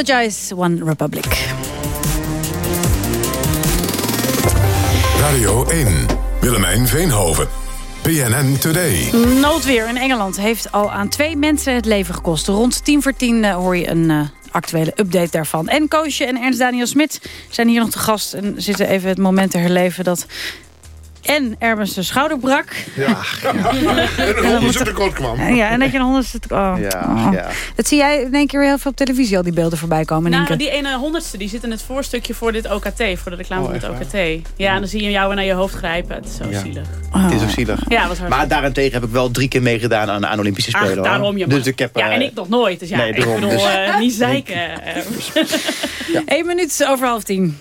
S7: Apologize,
S3: One Republic.
S2: Radio 1. Willemijn Veenhoven. PNN Today.
S3: Noodweer in Engeland heeft al aan twee mensen het leven gekost. Rond tien voor tien eh, hoor je een eh, actuele update daarvan. En Koosje en Ernst Daniel Smit zijn hier nog te gast... en zitten even het moment te herleven dat... En Erwin zijn schouder brak.
S9: Ja. En een honderd tekort kwam.
S3: Ja, en dat je een honderd... Oh.
S4: Ja,
S3: Oh.
S4: ja.
S3: Dat zie jij in één keer weer heel veel op televisie... al die beelden voorbij komen.
S6: Nou,
S3: Nienke.
S6: die ene honderdste die zit in het voorstukje voor dit OKT. Voor de reclame
S4: Oh,
S6: van het OKT. Ja, en dan zie je jou weer naar je hoofd grijpen. Het is zo
S4: Ja.
S6: zielig.
S3: Oh.
S4: Het is ook zielig.
S6: Ja, was hard.
S4: Maar daarentegen heb ik wel drie keer meegedaan aan, aan Olympische
S6: Ach,
S4: Spelen. hoor.
S6: daarom je
S4: Dus ik heb,
S6: Ja, en
S4: eh,
S6: ik nog nooit. Dus ja,
S4: nee,
S6: ik
S4: daarom.
S6: bedoel,
S4: Dus-
S6: eh, niet zeiken. eh.
S3: Eén minuut over half tien.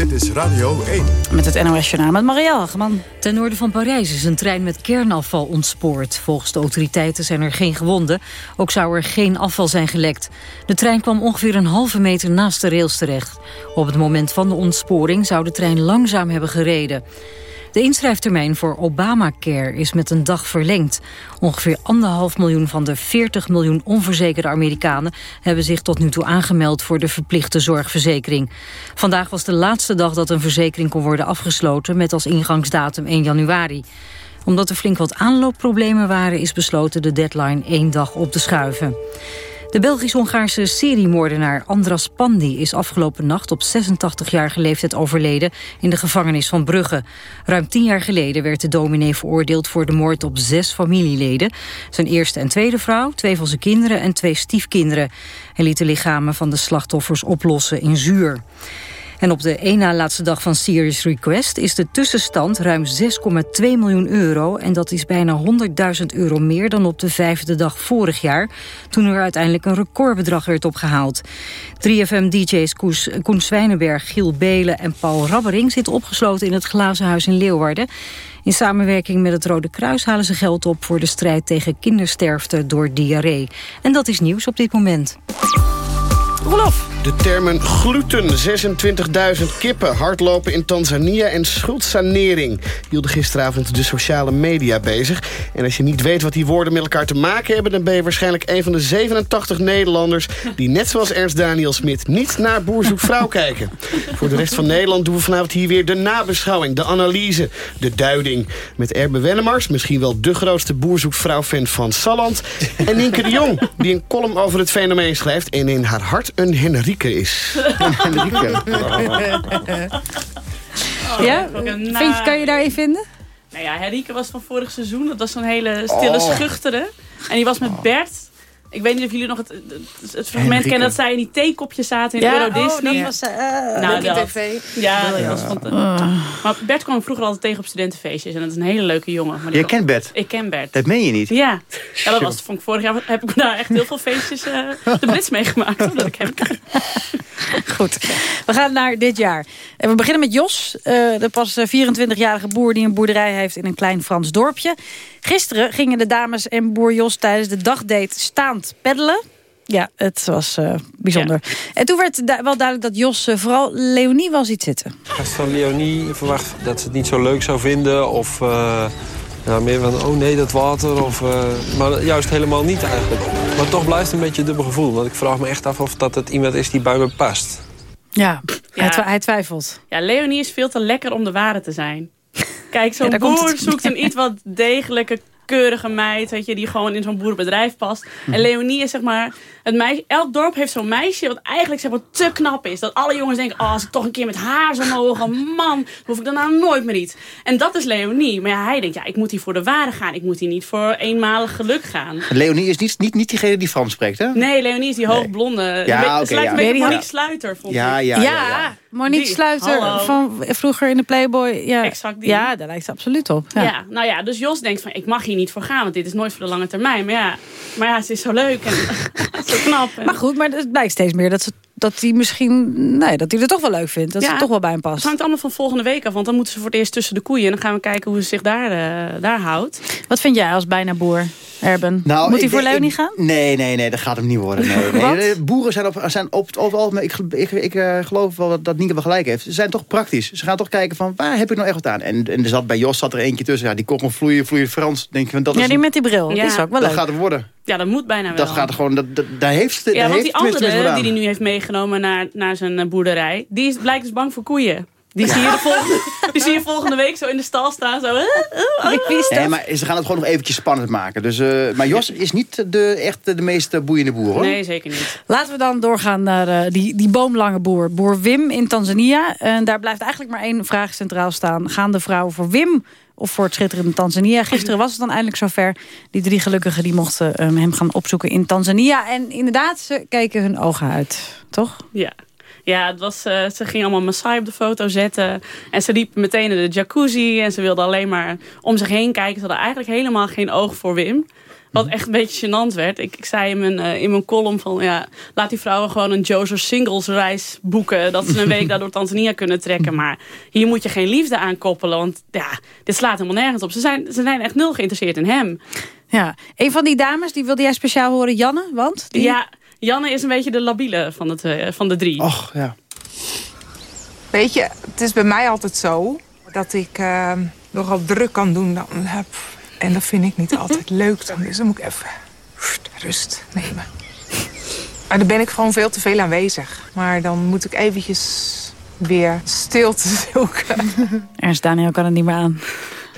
S2: Dit is Radio 1.
S3: Met het NOS Journaal met Marielle Hageman.
S1: Ten noorden van Parijs is een trein met kernafval ontspoord. Volgens de autoriteiten zijn er geen gewonden. Ook zou er geen afval zijn gelekt. De trein kwam ongeveer een halve meter naast de rails terecht. Op het moment van de ontsporing zou de trein langzaam hebben gereden. De inschrijftermijn voor Obamacare is met een dag verlengd. Ongeveer anderhalf miljoen van de 40 miljoen onverzekerde Amerikanen... hebben zich tot nu toe aangemeld voor de verplichte zorgverzekering. Vandaag was de laatste dag dat een verzekering kon worden afgesloten... met als ingangsdatum 1 januari. Omdat er flink wat aanloopproblemen waren... is besloten de deadline één dag op te schuiven. De Belgisch-Hongaarse seriemoordenaar Andras Pandi is afgelopen nacht op 86-jarige leeftijd overleden in de gevangenis van Brugge. Ruim tien jaar geleden werd de dominee veroordeeld voor de moord op zes familieleden. Zijn eerste en tweede vrouw, twee van zijn kinderen en twee stiefkinderen. Hij liet de lichamen van de slachtoffers oplossen in zuur. En op de één na laatste dag van Serious Request is de tussenstand ruim 6,2 miljoen euro. En dat is bijna 100.000 euro meer dan op de vijfde dag vorig jaar. Toen er uiteindelijk een recordbedrag werd opgehaald. 3FM-dj's Koen Zwijnenberg, Giel Belen en Paul Rabbering zitten opgesloten in het Glazen Huis in Leeuwarden. In samenwerking met het Rode Kruis halen ze geld op voor de strijd tegen kindersterfte door diarree. En dat is nieuws op dit moment.
S3: Rolof.
S8: De termen gluten, 26.000 kippen, hardlopen in Tanzania en schuldsanering... hielden gisteravond de sociale media bezig. En als je niet weet wat die woorden met elkaar te maken hebben... dan ben je waarschijnlijk een van de 87 Nederlanders... die net zoals Ernst Daniel Smit niet naar Boer zoekt vrouw kijken. Voor de rest van Nederland doen we vanavond hier weer de nabeschouwing... de analyse, de duiding. Met Erbe Wennemars, misschien wel de grootste Boer zoekt vrouw-fan van Salland... en Nienke de Jong, die een column over het fenomeen schrijft... en in haar hart een Henrique is.
S3: ja?
S6: ook een
S3: Vind je, kan je daarin vinden?
S6: Nou ja, Henrike was van vorig seizoen. Dat was zo'n hele stille,
S3: Oh.
S6: schuchtere. En die was met Bert. Ik weet niet of jullie nog het, het, het fragment
S3: Henrike.
S6: kennen... dat zij in die theekopjes zaten in
S3: Ja,
S6: Euro
S3: oh,
S6: Disney.
S3: dat was, eh,
S6: nou, dat,
S5: TV.
S6: Ja, dat
S4: Ja.
S6: was fantastisch. Maar Bert kwam vroeger altijd tegen op studentenfeestjes. En dat is een hele leuke jongen. Maar
S4: Jij kent Bert?
S6: Ik ken Bert.
S4: Dat meen je niet?
S6: Ja. ja, dat was vond ik vorig jaar. Heb ik daar echt heel veel feestjes eh, de Brits meegemaakt. Omdat ik hem ken.
S3: Goed, we gaan naar dit jaar. En we beginnen met Jos, eh, de pas eh, 24-jarige boer... die een boerderij heeft in een klein Frans dorpje. Gisteren gingen de dames en boer Jos tijdens de dagdate peddelen. Ja, het was eh, bijzonder. En toen werd du- wel duidelijk dat Jos eh, vooral Leonie wel ziet zitten.
S12: Als van Leonie verwacht dat ze het niet zo leuk zou vinden. Of eh, nou, meer van, oh nee, dat water. Of, eh, maar juist helemaal niet eigenlijk. Maar toch blijft het een beetje een dubbel gevoel. Want ik vraag me echt af of dat het iemand is die bij me past.
S3: Ja,
S6: Ja.
S3: Hij, twi- hij twijfelt.
S6: Ja, Leonie is veel te lekker om de ware te zijn. Kijk, zo'n
S3: Ja,
S6: boer
S3: het.
S6: zoekt een iets wat degelijke, keurige meid, weet je, die gewoon in zo'n boerenbedrijf past. En Leonie is zeg maar, het meisje, elk dorp heeft zo'n meisje wat eigenlijk zeg maar te knap is. Dat alle jongens denken, oh, als ik toch een keer met haar zou mogen, man, hoef ik daarna nooit meer iets. En dat is Leonie. Maar ja, hij denkt, ja, ik moet hier voor de ware gaan. Ik moet hier niet voor eenmalig geluk gaan.
S4: Leonie is niet, niet, niet diegene die Frans spreekt, hè?
S6: Nee, Leonie is die hoogblonde.
S4: Ja,
S6: Ja,
S4: oké,
S6: het lijkt
S4: ja.
S6: een beetje
S3: Nee,
S6: Monique Sluiter, vond
S4: Ja,
S6: ik.
S4: ja, ja. ja.
S3: Monique
S6: Die.
S3: Sluiter
S6: Hallo.
S3: van vroeger in de Playboy. Ja,
S6: Exact die.
S3: ja daar lijkt ze absoluut op.
S6: Ja.
S3: Ja.
S6: nou ja, dus Jos denkt van, ik mag hier niet voor gaan, want dit is nooit voor de lange termijn. Maar ja, maar ja ze is zo leuk en zo knap. En-
S3: Maar goed, maar het blijkt steeds meer dat ze dat hij misschien nee, dat hij het toch wel leuk vindt. Dat
S6: Ja.
S3: het toch wel bij hem
S6: Het
S3: past.
S6: hangt allemaal van volgende week af. Want dan moeten ze voor het eerst tussen de koeien. En dan gaan we kijken hoe ze zich daar, eh, daar houdt.
S3: Wat vind jij als bijna boer, Erben?
S4: Nou,
S3: Moet hij voor Leonie gaan?
S4: Nee, nee, nee, dat gaat hem niet worden. Nee, nee. Boeren zijn op, zijn op, op, op ik, ik, ik eh, geloof wel dat, dat Nienke wel gelijk heeft. Ze zijn toch praktisch. Ze gaan toch kijken van waar heb ik nou echt wat aan. En, en er zat, bij Jos zat er eentje tussen. Ja, die kon gewoon vloeien, vloeien Frans. Denk je van dat
S3: Ja,
S4: is
S3: die met die bril.
S6: Ja.
S3: Die is ook wel
S4: dat
S3: leuk.
S4: gaat het worden.
S6: Ja, dat moet bijna wel.
S4: Dat gaat gewoon. Dat, dat, daar heeft, daar
S6: Ja, want
S4: heeft
S6: die andere die hij nu heeft meegenomen naar, naar zijn eh, boerderij... die is, blijkt dus bang voor koeien. Die zie, je de volgende, die zie je volgende week zo in de stal staan. Zo, eh, eh, eh.
S4: Nee, maar ze gaan het gewoon nog eventjes spannend maken. Dus, eh, maar Jos is niet de, echt de meest boeiende boer, hoor.
S6: Nee, zeker niet.
S3: Laten we dan doorgaan naar eh, die, die boomlange boer. Boer Wim in Tanzania. En daar blijft eigenlijk maar één vraag centraal staan. Gaan de vrouwen voor Wim of voor het schitterende Tanzania? Gisteren was het dan eindelijk zover. Die drie gelukkigen die mochten eh, hem gaan opzoeken in Tanzania. En inderdaad, ze keken hun ogen uit. Toch?
S6: Ja. Ja, het was, eh, ze ging allemaal Maasai op de foto zetten. En ze liep meteen in de jacuzzi. En ze wilde alleen maar om zich heen kijken. Ze hadden eigenlijk helemaal geen oog voor Wim. Wat echt een beetje gênant werd. Ik, ik zei in mijn, eh, in mijn column van... Ja, laat die vrouwen gewoon een Joseph Singles reis boeken. Dat ze een week daar door Tanzania kunnen trekken. Maar hier moet je geen liefde aan koppelen. Want ja, dit slaat helemaal nergens op. Ze zijn, ze zijn echt nul geïnteresseerd in hem.
S3: Ja. Een van die dames, die wilde jij speciaal horen, Janne. Want? Die...
S6: Ja, Janne is een beetje de labiele van, het, eh, van de drie.
S4: Och, ja.
S13: Weet je, het is bij mij altijd zo dat ik eh, nogal druk kan doen dan heb. En dat vind ik niet altijd leuk dan. Dus dan moet ik even rust nemen. Maar dan ben ik gewoon veel te veel aanwezig. Maar dan moet ik eventjes weer stilte zoeken.
S3: Ernst Daniel kan het niet meer aan.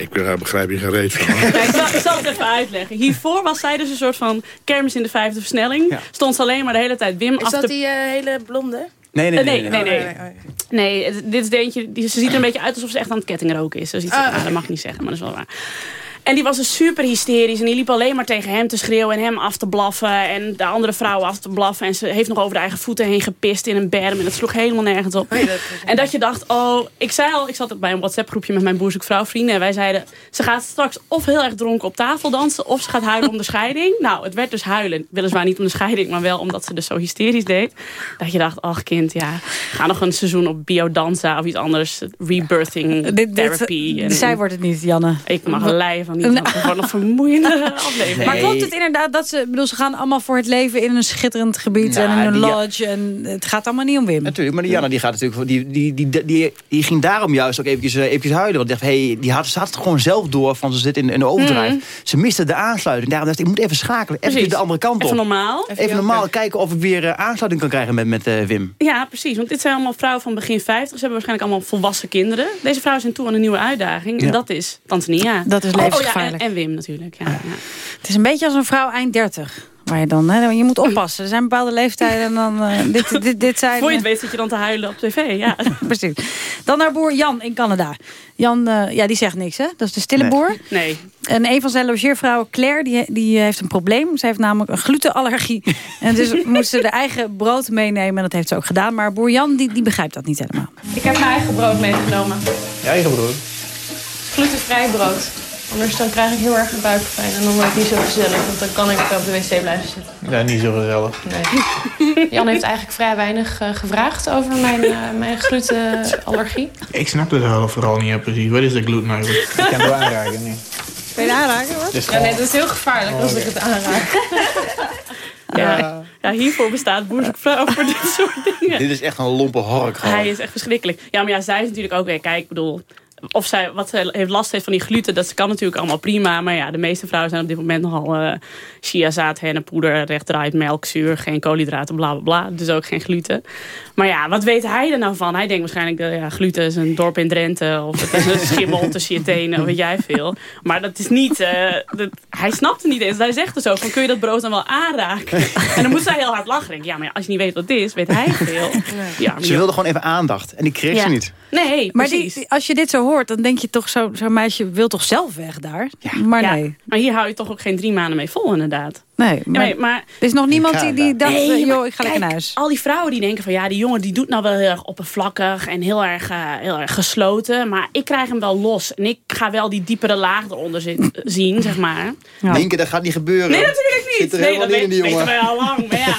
S9: Ik eh, begrijp hier geen reet van.
S6: ik, zal, ik zal het even uitleggen. Hiervoor was zij dus een soort van kermis in de vijfde versnelling. Stond ze alleen maar de hele tijd Wim
S5: Is dat die eh, hele blonde?
S4: Nee, nee,
S6: Eh,
S4: nee.
S6: nee, nee, nee. Nee, het- dit is de eentje, die, ze ziet er een beetje uit alsof ze echt aan het kettingroken is. Zo ziet ze
S5: Ah.
S6: Nou, dat mag ik niet zeggen, maar dat is wel waar. En die was dus super hysterisch. En die liep alleen maar tegen hem te schreeuwen en hem af te blaffen. En de andere vrouw af te blaffen. En ze heeft nog over de eigen voeten heen gepist in een berm. En dat sloeg helemaal nergens op. En dat je dacht, oh, ik zei al, ik zat bij een WhatsApp groepje met mijn boerzoek vrouwvrienden. En wij zeiden, ze gaat straks of heel erg dronken op tafel dansen. Of ze gaat huilen om de scheiding. Nou, het werd dus huilen. Weliswaar niet om de scheiding, maar wel omdat ze dus zo hysterisch deed. Dat je dacht, ach kind, ja, ga nog een seizoen op biodanza of iets anders. Rebirthing
S3: Dit, dit,
S6: therapy. En-
S3: zij wordt het niet, Janne.
S6: ik mag leien van niet. Een vermoeiende aflevering.
S3: Maar klopt het inderdaad dat ze... ik bedoel, ze gaan allemaal voor het leven in een schitterend gebied... En in een
S4: die-
S3: lodge. En het gaat allemaal niet om Wim.
S4: Natuurlijk, maar die Janne die gaat natuurlijk, die, die, die, die, die ging daarom juist ook eventjes, eh, eventjes huilen. Want dacht, hey, die had, ze had het gewoon zelf door van ze zit in, in de overdrive. Ze miste de aansluiting. Daarom dacht ik, ik moet even schakelen. Even
S6: Precies.
S4: de andere kant op.
S6: Even normaal.
S4: Even, normaal kijken of ik weer eh, aansluiting kan krijgen met, met eh, Wim.
S6: Ja, precies. Want dit zijn allemaal vrouwen van begin 50. Ze hebben waarschijnlijk allemaal volwassen kinderen. Deze vrouwen zijn toe aan een nieuwe uitdaging. En
S4: Ja.
S6: dat is Tanzania.
S3: Dat is
S6: Oh, oh ja, en, en Wim natuurlijk. Ja, ja.
S3: Het is een beetje als een vrouw eind 30. Waar je dan, hè, je moet oppassen. Er zijn bepaalde leeftijden en dan... eh, dit, dit, dit zijn,
S6: Voor je het
S3: eh,
S6: weet zit je dan te huilen op tv. Ja.
S3: Precies. Dan naar boer Jan in Canada. Jan, eh, ja, die zegt niks, hè? Dat is de stille
S6: Nee.
S3: boer.
S6: Nee.
S3: En een van zijn logeervrouwen, Claire, die, die heeft een probleem. Ze heeft namelijk een glutenallergie. En dus moest ze haar eigen brood meenemen. En dat heeft ze ook gedaan. Maar boer Jan, die, die begrijpt dat niet helemaal.
S14: Ik heb mijn eigen brood meegenomen.
S4: Je eigen brood.
S14: Glutenvrij brood. Anders dan krijg ik heel erg een buikpijn. En dan wordt het niet zo gezellig. Want dan kan ik op de wc blijven zitten.
S15: Ja, niet zo gezellig.
S14: Nee. Jan heeft eigenlijk vrij weinig eh, gevraagd over mijn, eh, mijn glutenallergie.
S15: Ik snap het wel vooral niet precies. Wat is de gluten eigenlijk? Ik kan het wel aanraken, nee.
S3: Wil je aanraken? Wat?
S15: Dus
S14: Ja, nee, dat is heel gevaarlijk als ik het aanraak.
S6: Ja, ja, hiervoor bestaat boerzoekvrouw voor dit soort dingen.
S4: Dit is echt een lompe hork gewoon.
S6: Hij is echt verschrikkelijk. Ja, maar ja, zij is natuurlijk ook weer... Kijk, ik bedoel... Of zij wat ze heeft last heeft van die gluten, dat kan natuurlijk allemaal prima. Maar ja, de meeste vrouwen zijn op dit moment nogal eh chiazaad, hennenpoeder, rechtdraaid, melkzuur, geen koolhydraten, bla bla bla. Dus ook geen gluten. Maar ja, wat weet hij er nou van? Hij denkt waarschijnlijk dat ja, gluten is een dorp in Drenthe. Of het is een schimmel tussen je tenen, of weet jij veel. Maar dat is niet... eh, dat, hij snapt het niet eens. Hij zegt er zo van, kun je dat brood dan wel aanraken? En dan moet zij heel hard lachen. Ik Ja, maar als je niet weet wat het is, weet hij veel. Ja,
S4: Ze wilde gewoon even aandacht. En die kreeg
S6: Ja.
S4: ze niet.
S6: Nee,
S3: Maar die- als je dit zo hoort, dan denk je toch, zo- zo'n meisje wil toch zelf weg daar? Maar
S6: Ja,
S3: nee.
S6: Maar hier hou je toch ook geen drie maanden mee vol, inderdaad.
S3: Nee,
S6: Ja,
S3: maar,
S6: nee, maar
S3: er is nog niemand die, die dacht,
S6: Nee,
S3: eh,
S6: maar
S3: joh, ik ga lekker naar huis.
S6: Al die vrouwen die denken van ja, die jongen die doet nou wel heel erg oppervlakkig en heel erg, eh, heel erg gesloten. Maar ik krijg hem wel los. En ik ga wel die diepere laag eronder zit- zien, zeg maar.
S4: Denken, dat gaat niet gebeuren.
S6: Nee, natuurlijk niet.
S4: Zit er
S6: nee, dat
S4: niet in die
S6: weet-
S4: jongen.
S6: weten wij al lang. Maar ja,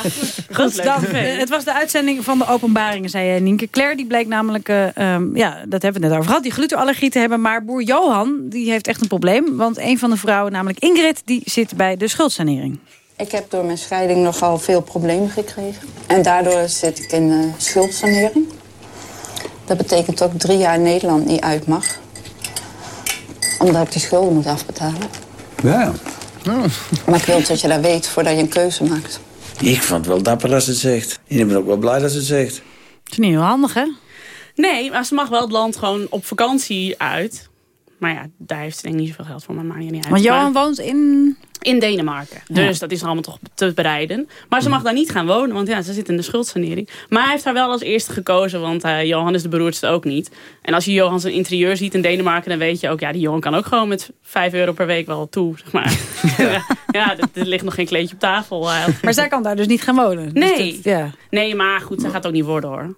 S6: goed.
S16: Dan, eh, het was de uitzending van de openbaringen, zei eh, Nienke. Claire die bleek namelijk, eh, ehm, ja, dat hebben we net over gehad... die glutenallergie te hebben. Maar boer Johan die heeft echt een probleem. Want een van de vrouwen, namelijk Ingrid... die zit bij de schuldsanering.
S17: Ik heb door mijn scheiding nogal veel problemen gekregen. En daardoor zit ik in eh, schuldsanering. Dat betekent dat ik drie jaar Nederland niet uit mag. Omdat ik die schulden moet afbetalen.
S18: Ja.
S17: Maar ik wil dat je dat weet voordat je een keuze maakt.
S18: Ik vond het wel dapper als ze het zegt. En ik ben ook wel blij dat ze het zegt.
S16: Het is niet heel handig, hè?
S6: Nee, maar ze mag wel het land gewoon op vakantie uit. Maar ja, daar heeft ze denk ik niet zoveel geld voor. Maar maakt je niet uit.
S16: Want Johan
S6: Maar-
S16: woont in...
S6: in Denemarken.
S16: Ja.
S6: Dus dat is allemaal toch te bereiden. Maar ze mag daar niet gaan wonen, want ja, ze zit in de schuldsanering. Maar hij heeft haar wel als eerste gekozen, want eh, Johan is de beroerdste ook niet. En als je Johan zijn interieur ziet in Denemarken, dan weet je ook, ja, die Johan kan ook gewoon met 5 euro per week wel toe, zeg maar. ja, ja er, er ligt nog geen kleedje op tafel. eh.
S16: Maar zij kan daar dus niet gaan wonen. Dus
S6: Nee.
S16: dat- ja.
S6: Nee, maar goed, dat gaat ook niet worden hoor.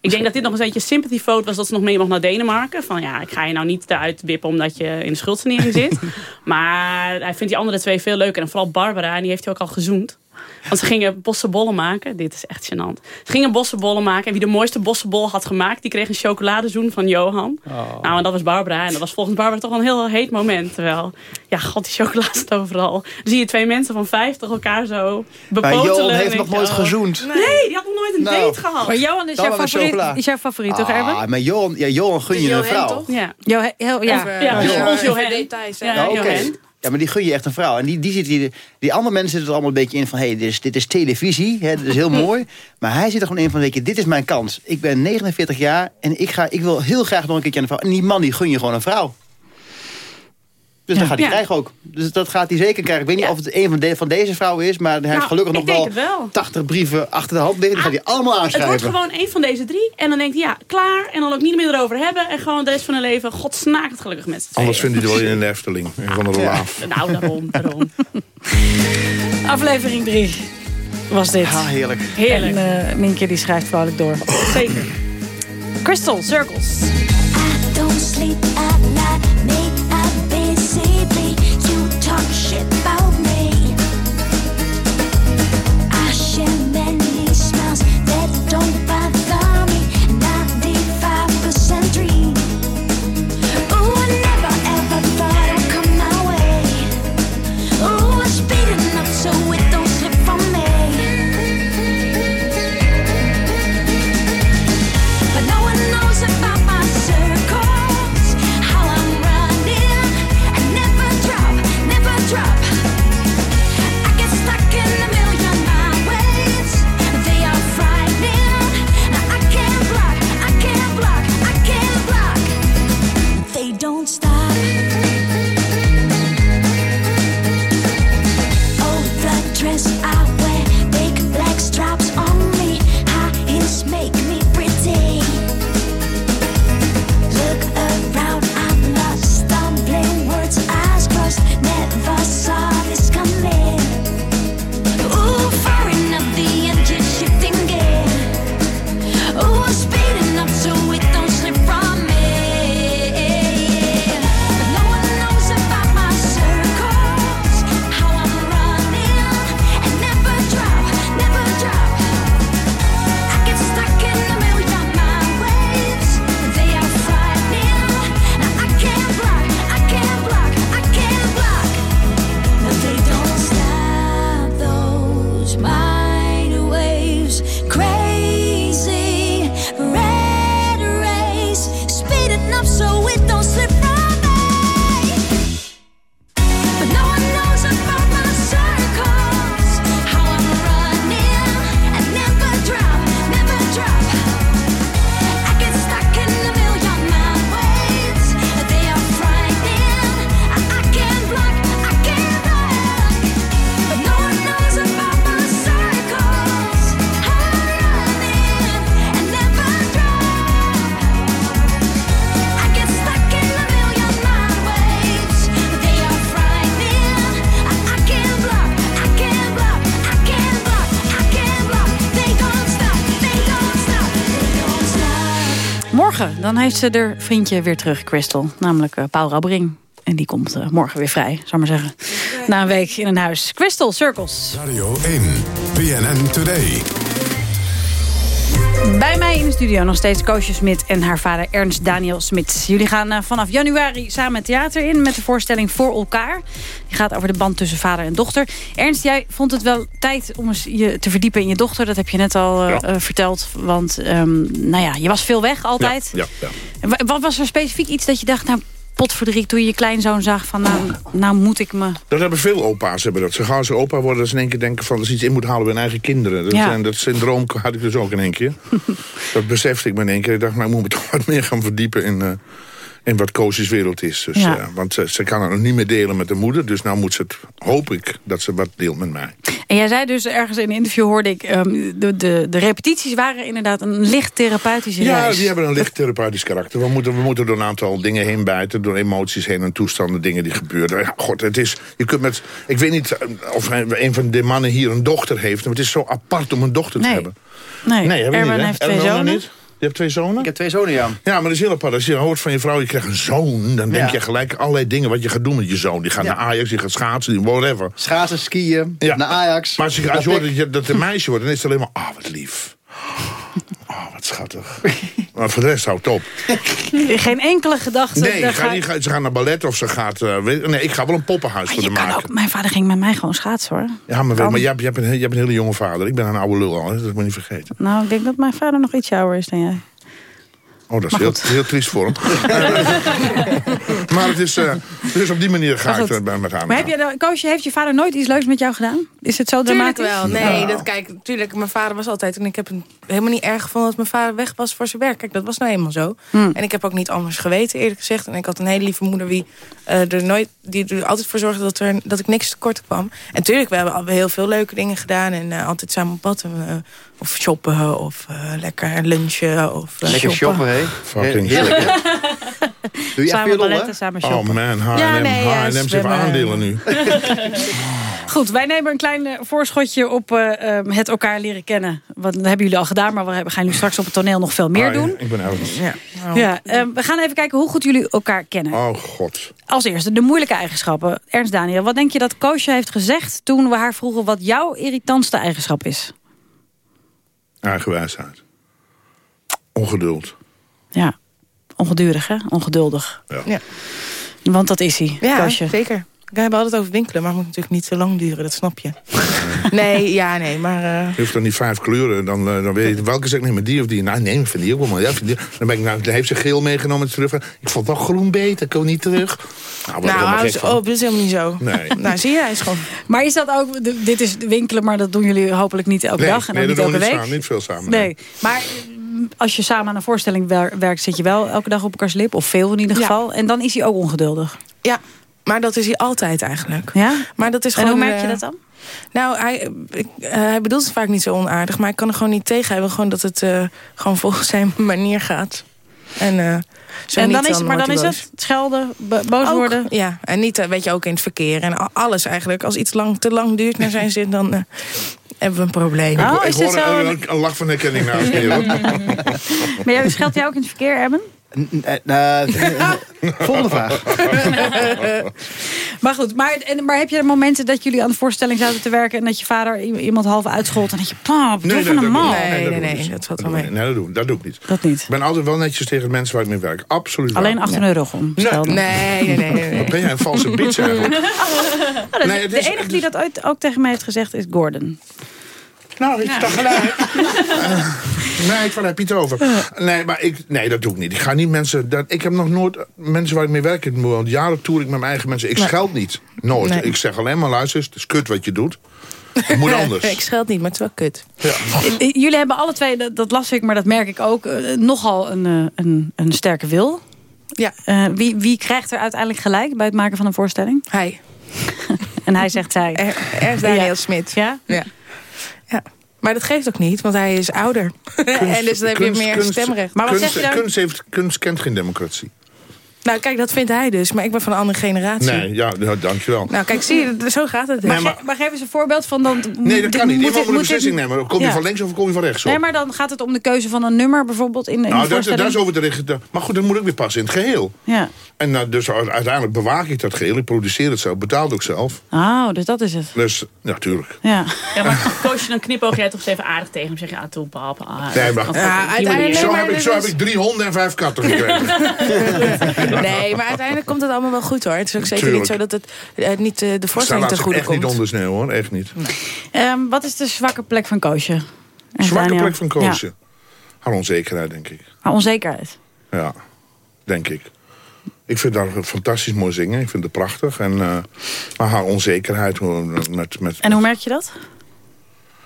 S6: Ik denk dat dit nog een beetje sympathy vote was dat ze nog mee mag naar Denemarken. Van ja, ik ga je nou niet eruit wippen omdat je in de schuldsanering zit. maar hij vindt die andere twee veel leuker. En vooral Barbara, en die heeft hij ook al gezoend. Want ze gingen bossenbollen maken. Dit is echt gênant. Ze gingen bossenbollen maken. En wie de mooiste bossenbol had gemaakt, die kreeg een chocoladezoen van Johan. Nou, en dat was Barbara. En dat was volgens Barbara toch wel een heel heet moment. Terwijl, ja, god, die chocolade staat overal. Dan zie je twee mensen van 50 elkaar zo bepotelen.
S4: Johan
S6: En
S4: heeft nog nooit
S6: oh.
S4: gezoend.
S6: Nee, die had nog nooit een
S4: Nou.
S6: date gehad.
S16: Maar Johan is jouw
S4: maar
S16: favoriet,
S4: chocola.
S16: is jouw favoriet toch?
S4: Ah, maar Johan, ja, Johan gun je een vrouw.
S6: Ja.
S16: Jo, heel, ja.
S6: Ja,
S4: Johan.
S6: of Johan.
S5: details?
S6: Ja,
S4: Ja, oké.
S6: Johan.
S4: Ja, maar die gun je echt een vrouw. En die, die, zit hier, die andere mensen zitten er allemaal een beetje in van... hé, hey, dit, is, dit is televisie, hè, dit is heel mooi. Maar hij zit er gewoon in van, weet je, dit is mijn kans. Ik ben 49 jaar en ik, ga, ik wil heel graag nog een keertje aan een vrouw. En die man, die gun je gewoon een vrouw. Dus dat gaat hij
S6: Ja.
S4: krijgen ook. Dus dat gaat hij zeker krijgen. Ik weet niet of het een van, de, van deze vrouwen is... maar hij heeft
S6: Nou,
S4: gelukkig nog wel,
S6: het wel.
S4: 80 brieven achter de hand liggen. Die gaat hij allemaal
S6: Het
S4: aanschrijven.
S6: wordt gewoon één van deze drie. En dan denkt hij, ja, klaar. En dan ook niet meer erover hebben. En gewoon de rest van hun leven, god snaakt het gelukkig met z'n.
S9: Anders vindt hij het wel in een Efteling. Een van de laaf.
S6: Nou, daarom, daarom.
S16: Aflevering 3 was dit.
S4: Ah, heerlijk.
S6: Heerlijk.
S16: En eh Nienke die schrijft vrolijk door.
S6: Zeker.
S16: Crystal Circles.
S19: Don't sleep
S16: deeply heeft ze haar vriendje weer terug, Crystal. Namelijk eh, Paul Rabbering. En die komt eh, morgen weer vrij, zou maar zeggen.
S3: Na een week in een huis. Crystal Circles.
S2: Radio 1, BNN Today.
S3: Bij mij in de studio nog steeds Koosje Smit en haar vader Ernst Daniel Smit. Jullie gaan eh, vanaf januari samen het theater in met de voorstelling Voor Elkaar. Die gaat over de band tussen vader en dochter. Ernst, jij vond het wel tijd om eens je te verdiepen in je dochter. Dat heb je net al eh,
S9: Ja.
S3: eh, verteld. Want ehm, nou ja, je was veel weg altijd.
S9: Ja, ja.
S3: Wat was er specifiek iets dat je dacht... nou, potverdriet toen je je kleinzoon zag van... nou, nou moet ik me...
S9: Dat hebben veel opa's. Hebben dat. Ze gaan ze opa worden, dat ze in één keer denken van... dat ze iets in moet halen bij hun eigen kinderen. Dat,
S3: Ja.
S9: en dat syndroom had ik dus ook in één keer. dat besefte ik me in één keer. Ik dacht, nou, ik moet me toch wat meer gaan verdiepen in... eh, in wat Koosjes wereld is. Dus,
S3: Ja.
S9: eh, want ze, ze kan het nog niet meer delen met de moeder. Dus nou moet ze het, hoop ik, dat ze wat deelt met mij.
S3: En jij zei dus ergens in een interview hoorde ik... ehm, de, de, de repetities waren inderdaad een licht therapeutische
S9: Ja,
S3: reis.
S9: die hebben een licht therapeutisch karakter. We moeten, we moeten door een aantal dingen heen bijten. Door emoties heen en toestanden, dingen die gebeuren. Ja, God, het is... Je kunt met... Ik weet niet eh, of een van de mannen hier een dochter heeft. Maar het is zo apart om een dochter
S3: Nee.
S9: te hebben.
S3: Nee,
S9: Nee,
S3: Erwin
S9: niet,
S3: heeft twee zonen.
S9: niet? Je hebt twee zonen?
S4: Ik heb twee zonen, ja.
S9: Ja, maar dat is heel apart. Als je hoort van je vrouw, je krijgt een zoon... dan denk
S4: Ja.
S9: je gelijk allerlei dingen wat je gaat doen met je zoon. Die gaat
S4: Ja.
S9: naar Ajax, die gaat schaatsen, die whatever.
S4: Schaatsen, skiën, naar Ajax.
S9: Maar als je, als je hoort dat, je, dat een meisje wordt, dan is het alleen maar... Ah, wat lief. Ah, wat schattig. maar voor de rest houdt op.
S3: Geen enkele gedachte.
S9: Nee, ga, ze gaan naar ballet of ze gaat... eh, nee, ik ga wel een poppenhuis voor de
S3: je kan
S9: maken.
S3: ook, mijn vader ging met mij gewoon schaatsen hoor.
S9: Ja, maar,
S3: Kan.
S9: maar jij, hebt een, jij hebt een hele jonge vader. Ik ben een oude lul al, hè, dat moet je niet vergeten.
S3: Nou, ik denk dat mijn vader nog iets ouder is dan jij.
S9: Oh, dat is heel, heel triest voor hem. maar het is, eh, dus op die manier ga ik er bij- met haar
S3: Maar heb je, nou- Koosje, heeft je vader nooit iets leuks met jou gedaan? Is het zo
S5: Tuurlijk
S3: dramatisch?
S5: wel. Nee, dat, kijk, natuurlijk, mijn vader was altijd... en ik heb het helemaal niet erg gevonden dat mijn vader weg was voor zijn werk. Kijk, dat was nou eenmaal zo.
S3: Hmm.
S5: En ik heb ook niet anders geweten, eerlijk gezegd. En ik had een hele lieve moeder wie, eh, er, nooit, die er altijd voor zorgde dat, er, dat ik niks tekort kwam. En tuurlijk, we hebben al heel veel leuke dingen gedaan. En eh, altijd samen op pad. Eh, of shoppen, of eh, lekker lunchen. Of, eh,
S4: Lekker shoppen,
S9: Fucking
S4: Heerlijk? Doe je
S3: Samen balletten, samen
S9: Oh
S3: shoppen.
S9: man, H&M,
S3: Ja, nee, ja,
S9: H&M, ze hebben
S3: zwemmen.
S9: aandelen nu.
S3: Goed, wij nemen een klein eh, voorschotje op eh, eh, het elkaar leren kennen. Want dat hebben jullie al gedaan, maar we gaan nu straks op het toneel nog veel meer
S9: Ah, ja,
S3: doen.
S9: Ik ben oud.
S5: Ja.
S3: Ja, eh, we gaan even kijken hoe goed jullie elkaar kennen.
S9: Oh god.
S3: Als eerste, de moeilijke eigenschappen. Ernst Daniel, wat denk je dat Koosje heeft gezegd... toen we haar vroegen wat jouw irritantste eigenschap is?
S9: Eigenwijsheid. Ongeduld.
S3: Ja, ongedurig hè? Ongeduldig.
S5: Ja.
S3: Want dat is hij,
S5: Ja,
S3: Koosje.
S5: zeker. We hebben altijd over winkelen, maar het moet natuurlijk niet te lang duren, dat snap je. nee, ja, nee, maar... eh,
S9: Je hoeft dan niet vijf kleuren. Dan, eh, dan weet je welke zeg ik, nee, maar die of die. Nou, nee, ik vind die ook wel mooi. Ja, die. Dan, ben ik, nou, dan heeft ze geel meegenomen terug. Ik vond wel groen beter, ik kom niet terug. Nou,
S5: nou,
S9: van.
S5: op, dat is helemaal niet zo.
S9: Nee.
S5: nou, zie je, hij is gewoon...
S3: Maar is dat ook, dit is winkelen, maar dat doen jullie hopelijk niet elke
S9: Nee,
S3: dag en
S9: nee, dat
S3: niet
S9: doen we
S3: elke
S9: niet,
S3: week?
S9: samen, niet veel samen.
S3: Nee, maar mm, als je samen aan een voorstelling wer- werkt, zit je wel elke dag op elkaars lip, of veel in ieder
S5: Ja.
S3: geval. En dan is hij ook ongeduldig.
S5: Ja, maar dat is hij altijd eigenlijk.
S3: Ja?
S5: Maar dat is
S3: En
S5: gewoon,
S3: hoe merk je
S5: eh,
S3: dat dan?
S5: Nou, hij, ik, eh, hij bedoelt het vaak niet zo onaardig, maar ik kan er gewoon niet tegen. Hij wil gewoon dat het eh, gewoon volgens zijn manier gaat. En, eh, zo
S3: en
S5: niet,
S3: dan is, maar dan is het schelden, bo- boos
S5: Ook,
S3: worden.
S5: Ja, en niet, weet je, ook in het verkeer en alles eigenlijk. Als iets lang, te lang duurt naar zijn zin, dan eh, hebben we een probleem.
S3: Oh,
S9: ik
S3: is dit
S9: hoor
S3: zo?
S9: een, een, een lach van herkenning naast me.
S3: Maar jij, scheldt jij ook in het verkeer, Erben?
S4: Eh, eh, Volgende vraag.
S3: Maar goed, maar, en, maar heb je momenten dat jullie aan de voorstelling zaten te werken... en dat je vader iemand half uitschold en dat je... Pap,
S9: Nee,
S3: van een man.
S5: Nee,
S9: dat
S5: nee, dat valt wel mee.
S9: niet. Nee, dat doe, dat doe ik niet.
S3: Dat niet.
S9: Ik ben altijd wel netjes tegen de mensen waar ik mee werk. Absoluut.
S3: Alleen achter hun rug om.
S5: Nee, nee, nee. nee, nee.
S9: Wat ben jij een valse bitch eigenlijk?
S3: Nou, dat-
S9: Nee, het
S3: de
S9: is-
S3: enige die dat ooit ook tegen mij heeft gezegd is Gordon.
S9: Nou, ik toch gelijk. nee, waar heb je het over? Nee, maar ik, nee, dat doe ik niet. Ik ga niet mensen... Dat, ik heb nog nooit mensen waar ik mee werk. in al Jaren toer ik met mijn eigen mensen. Ik
S5: Nee.
S9: scheld niet. Nooit.
S5: Nee.
S9: Ik zeg alleen maar, luister, eens, het is kut wat je doet. Het moet anders.
S5: ik scheld niet, maar het is wel kut.
S9: Ja.
S3: Jullie hebben alle twee, dat, dat las ik, maar dat merk ik ook... eh, nogal een, eh, een, een sterke wil.
S5: Ja.
S3: Eh, wie, wie krijgt er uiteindelijk gelijk bij het maken van een voorstelling?
S5: Hij.
S3: En hij zegt zij.
S5: Er, Ernst Daniel
S3: Ja.
S5: Smit.
S3: Ja?
S5: Ja. ja. Maar dat geeft ook niet, want hij is ouder. en dus dan heb je meer
S9: kunst-
S5: stemrecht.
S3: Maar wat
S9: kunst,
S3: zeg je dan?
S9: Kunst, heeft, kunst kent geen democratie.
S5: Nou, kijk, dat vindt hij dus. Maar ik ben van een andere generatie.
S9: Nee, ja, nou, dankjewel.
S5: Nou, kijk, zie je, zo gaat het.
S9: Nee,
S3: maar geef eens een voorbeeld van dan.
S9: Nee, dat kan niet. Iemand
S3: dit-
S9: moet een beslissing
S3: dit-
S9: nemen. Kom je
S3: Ja.
S9: van links of kom je van rechts op?
S3: Nee, maar dan gaat het om de keuze van een nummer bijvoorbeeld in, in de
S9: nou, dat, is over de richten. Maar goed, dat moet ook weer passen in het geheel.
S3: Ja.
S9: En nou, dus uiteindelijk bewaak ik dat geheel. Ik produceer het zelf, betaal het ook zelf.
S3: Oh, dus dat is het.
S9: Dus, natuurlijk.
S3: Ja.
S6: Ja, maar Koosje, dan knipoog jij toch eens even aardig tegen hem. Zeg je, ah, toe, pap. Ah,
S9: Nee, maar,
S6: die manier.
S9: zo, heb ik, zo heb ik drie honden en vijf katten gekregen.
S5: Nee, maar uiteindelijk komt het allemaal wel goed hoor. Het is ook zeker niet zo dat het eh, niet eh, de voorstelling
S9: laat
S5: ten
S9: zich
S5: goede
S9: echt niet
S5: komt.
S9: onder sneeuw hoor, echt niet.
S3: Ehm, wat is de zwakke plek van Koosje? En
S9: Zwakke
S3: Daniel?
S9: plek van Koosje.
S3: Ja.
S9: Haar onzekerheid, denk ik.
S3: Maar onzekerheid.
S9: Ja, denk ik. Ik vind haar fantastisch mooi zingen. Ik vind het prachtig. En, eh, maar haar onzekerheid met, met...
S3: En hoe merk je dat?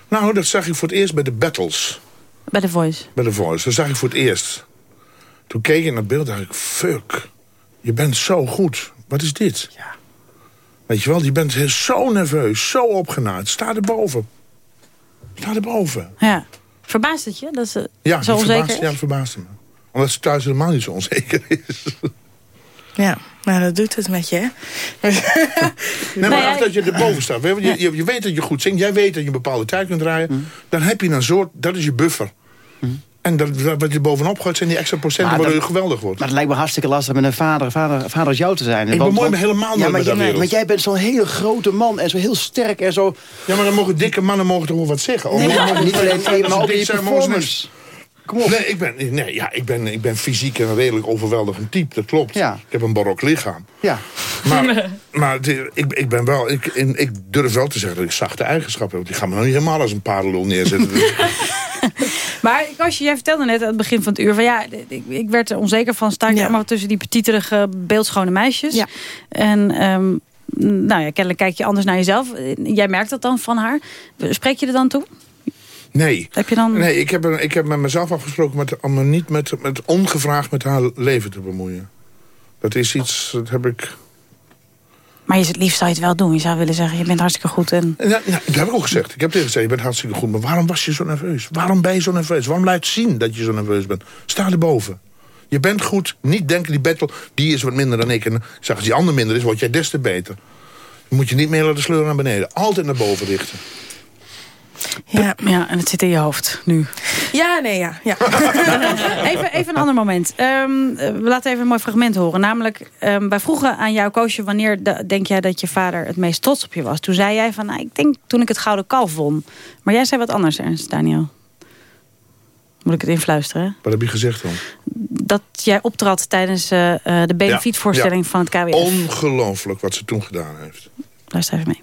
S9: Nou, dat zag ik voor het eerst bij de battles.
S3: Bij The Voice.
S9: Bij de Voice. Dat zag ik voor het eerst. Toen keek ik naar het beeld dacht ik... Fuck, je bent zo goed. Wat is dit? Weet je wel, je bent zo nerveus, zo opgenaaid. Sta erboven. Sta erboven.
S3: Ja. Verbaast het je dat ze
S9: Ja,
S3: zo onzeker
S9: verbaast,
S3: is?
S9: ja, verbaasde me. Omdat ze thuis helemaal niet zo onzeker is.
S5: Ja, nou dat doet het met je. hè?
S9: Nee, maar als dat je erboven staat. Je, je, je, je weet dat je goed zingt. Jij weet dat je een bepaalde tijd kunt draaien. Dan heb je een soort... Dat is je buffer. En dat, wat je bovenop gooit zijn die extra procenten
S4: Maar
S9: waardoor
S4: dat-
S9: je geweldig wordt.
S4: Maar het lijkt me hartstikke lastig met een vader, vader, vader als jou te zijn.
S9: Ik bemoei me helemaal nooit
S4: ja, maar
S9: met dat wereld.
S4: Want jij bent zo'n hele grote man en zo heel sterk en zo...
S9: Ja, maar dan mogen dikke mannen mogen toch wel wat zeggen?
S4: Nee,
S9: mogen-
S4: maar
S9: mogen-
S4: niet alleen maar ook in performance.
S9: niks. Nee, ik ben, nee ja, ik, ben, ik ben fysiek en een redelijk overweldigend type, dat klopt. Ik heb een barok lichaam.
S4: Ja.
S9: Maar, maar ik, ik ben wel, ik, ik durf wel te zeggen dat ik zachte eigenschappen heb. Die gaan me nou niet helemaal als een paardenlul neerzetten.
S3: Maar Kostje, jij vertelde net aan het begin van het uur... van ja, ik, ik werd er onzeker van. Sta ik allemaal tussen die petiterige, beeldschone meisjes. En ehm, nou ja, kennelijk kijk je anders naar jezelf. Jij merkt dat dan van haar. Spreek je er dan toe?
S9: Nee.
S3: Heb je dan...
S9: Nee, ik heb, ik heb met mezelf afgesproken met, om me niet met, met ongevraagd met haar leven te bemoeien. Dat is iets, dat heb ik...
S3: Maar je, het liefst zou je het wel doen. Je zou willen zeggen, je bent hartstikke goed. En...
S9: Ja, dat heb ik ook gezegd. Ik heb tegen gezegd, je bent hartstikke goed. Maar waarom was je zo nerveus? Waarom ben je zo nerveus? Waarom laat je zien dat je zo nerveus bent? Sta erboven. Je bent goed. Niet denken, die battle, die is wat minder dan ik. En zeg, als die ander minder is, word jij des te beter. Dan moet je niet meer laten sleuren naar beneden. Altijd naar boven richten.
S5: Ja.
S3: ja, en het zit in je hoofd nu.
S5: Ja, nee, ja. ja.
S3: even, even een ander moment. Ehm, eh, we laten even een mooi fragment horen. Namelijk, ehm, wij vroegen aan jou, Koosje... wanneer de- denk jij dat je vader het meest trots op je was? Toen zei jij van, nou, ik denk toen ik het Gouden Kalf won. Maar jij zei wat anders, Ernst, Daniel. Moet ik het influisteren?
S9: Wat heb je gezegd dan?
S3: Dat jij optrad tijdens eh, eh, de benefietvoorstelling
S9: Ja.
S3: van het KWF.
S9: Ongelooflijk wat ze toen gedaan heeft.
S3: Luister even mee.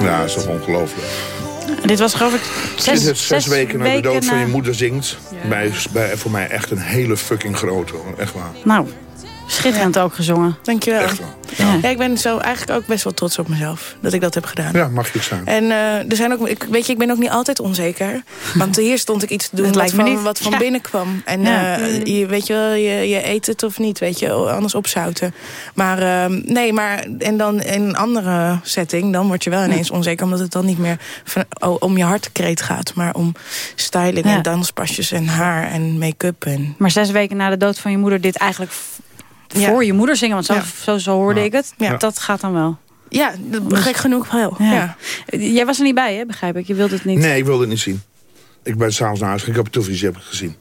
S9: Ja, dat is toch ongelooflijk.
S3: Dit was geloof ik zes,
S9: Zes, zes, weken na de dood van je moeder zingt. Bij, bij, voor mij echt een hele fucking grote. hoor. Echt waar.
S3: Nou, schitterend ook gezongen.
S5: Dankjewel.
S9: Echt wel.
S5: Ja. ik ben zo eigenlijk ook best wel trots op mezelf. Dat ik dat heb gedaan.
S9: Ja, mag je zijn.
S5: En eh, er zijn ook, ik, weet je, ik ben ook niet altijd onzeker. Want hier stond ik iets te doen wat van,
S3: niet.
S5: wat van
S3: Ja.
S5: binnen kwam. En
S3: Ja.
S5: eh, je, weet je wel, je, je eet het of niet, weet je, anders opzouten. Maar eh, nee, maar en dan in een andere setting, dan word je wel ineens onzeker. Omdat het dan niet meer van, oh, om je hartekreet gaat. Maar om styling
S3: Ja.
S5: en danspasjes en haar en make-up. En,
S3: Maar zes weken na de dood van je moeder dit eigenlijk
S5: Ja.
S3: voor je moeder zingen. Want zo,
S5: Ja.
S3: zo, zo hoorde ik het.
S5: Ja.
S3: Dat gaat dan wel.
S5: ja, dat gek genoeg wel.
S3: Ja.
S5: Ja.
S3: Jij was er niet bij, hè? begrijp ik. Je wilde het niet.
S9: Nee, ik wilde het niet zien. Ik ben s'avonds naar huis gegaan. Ik heb het televisie heb ik gezien.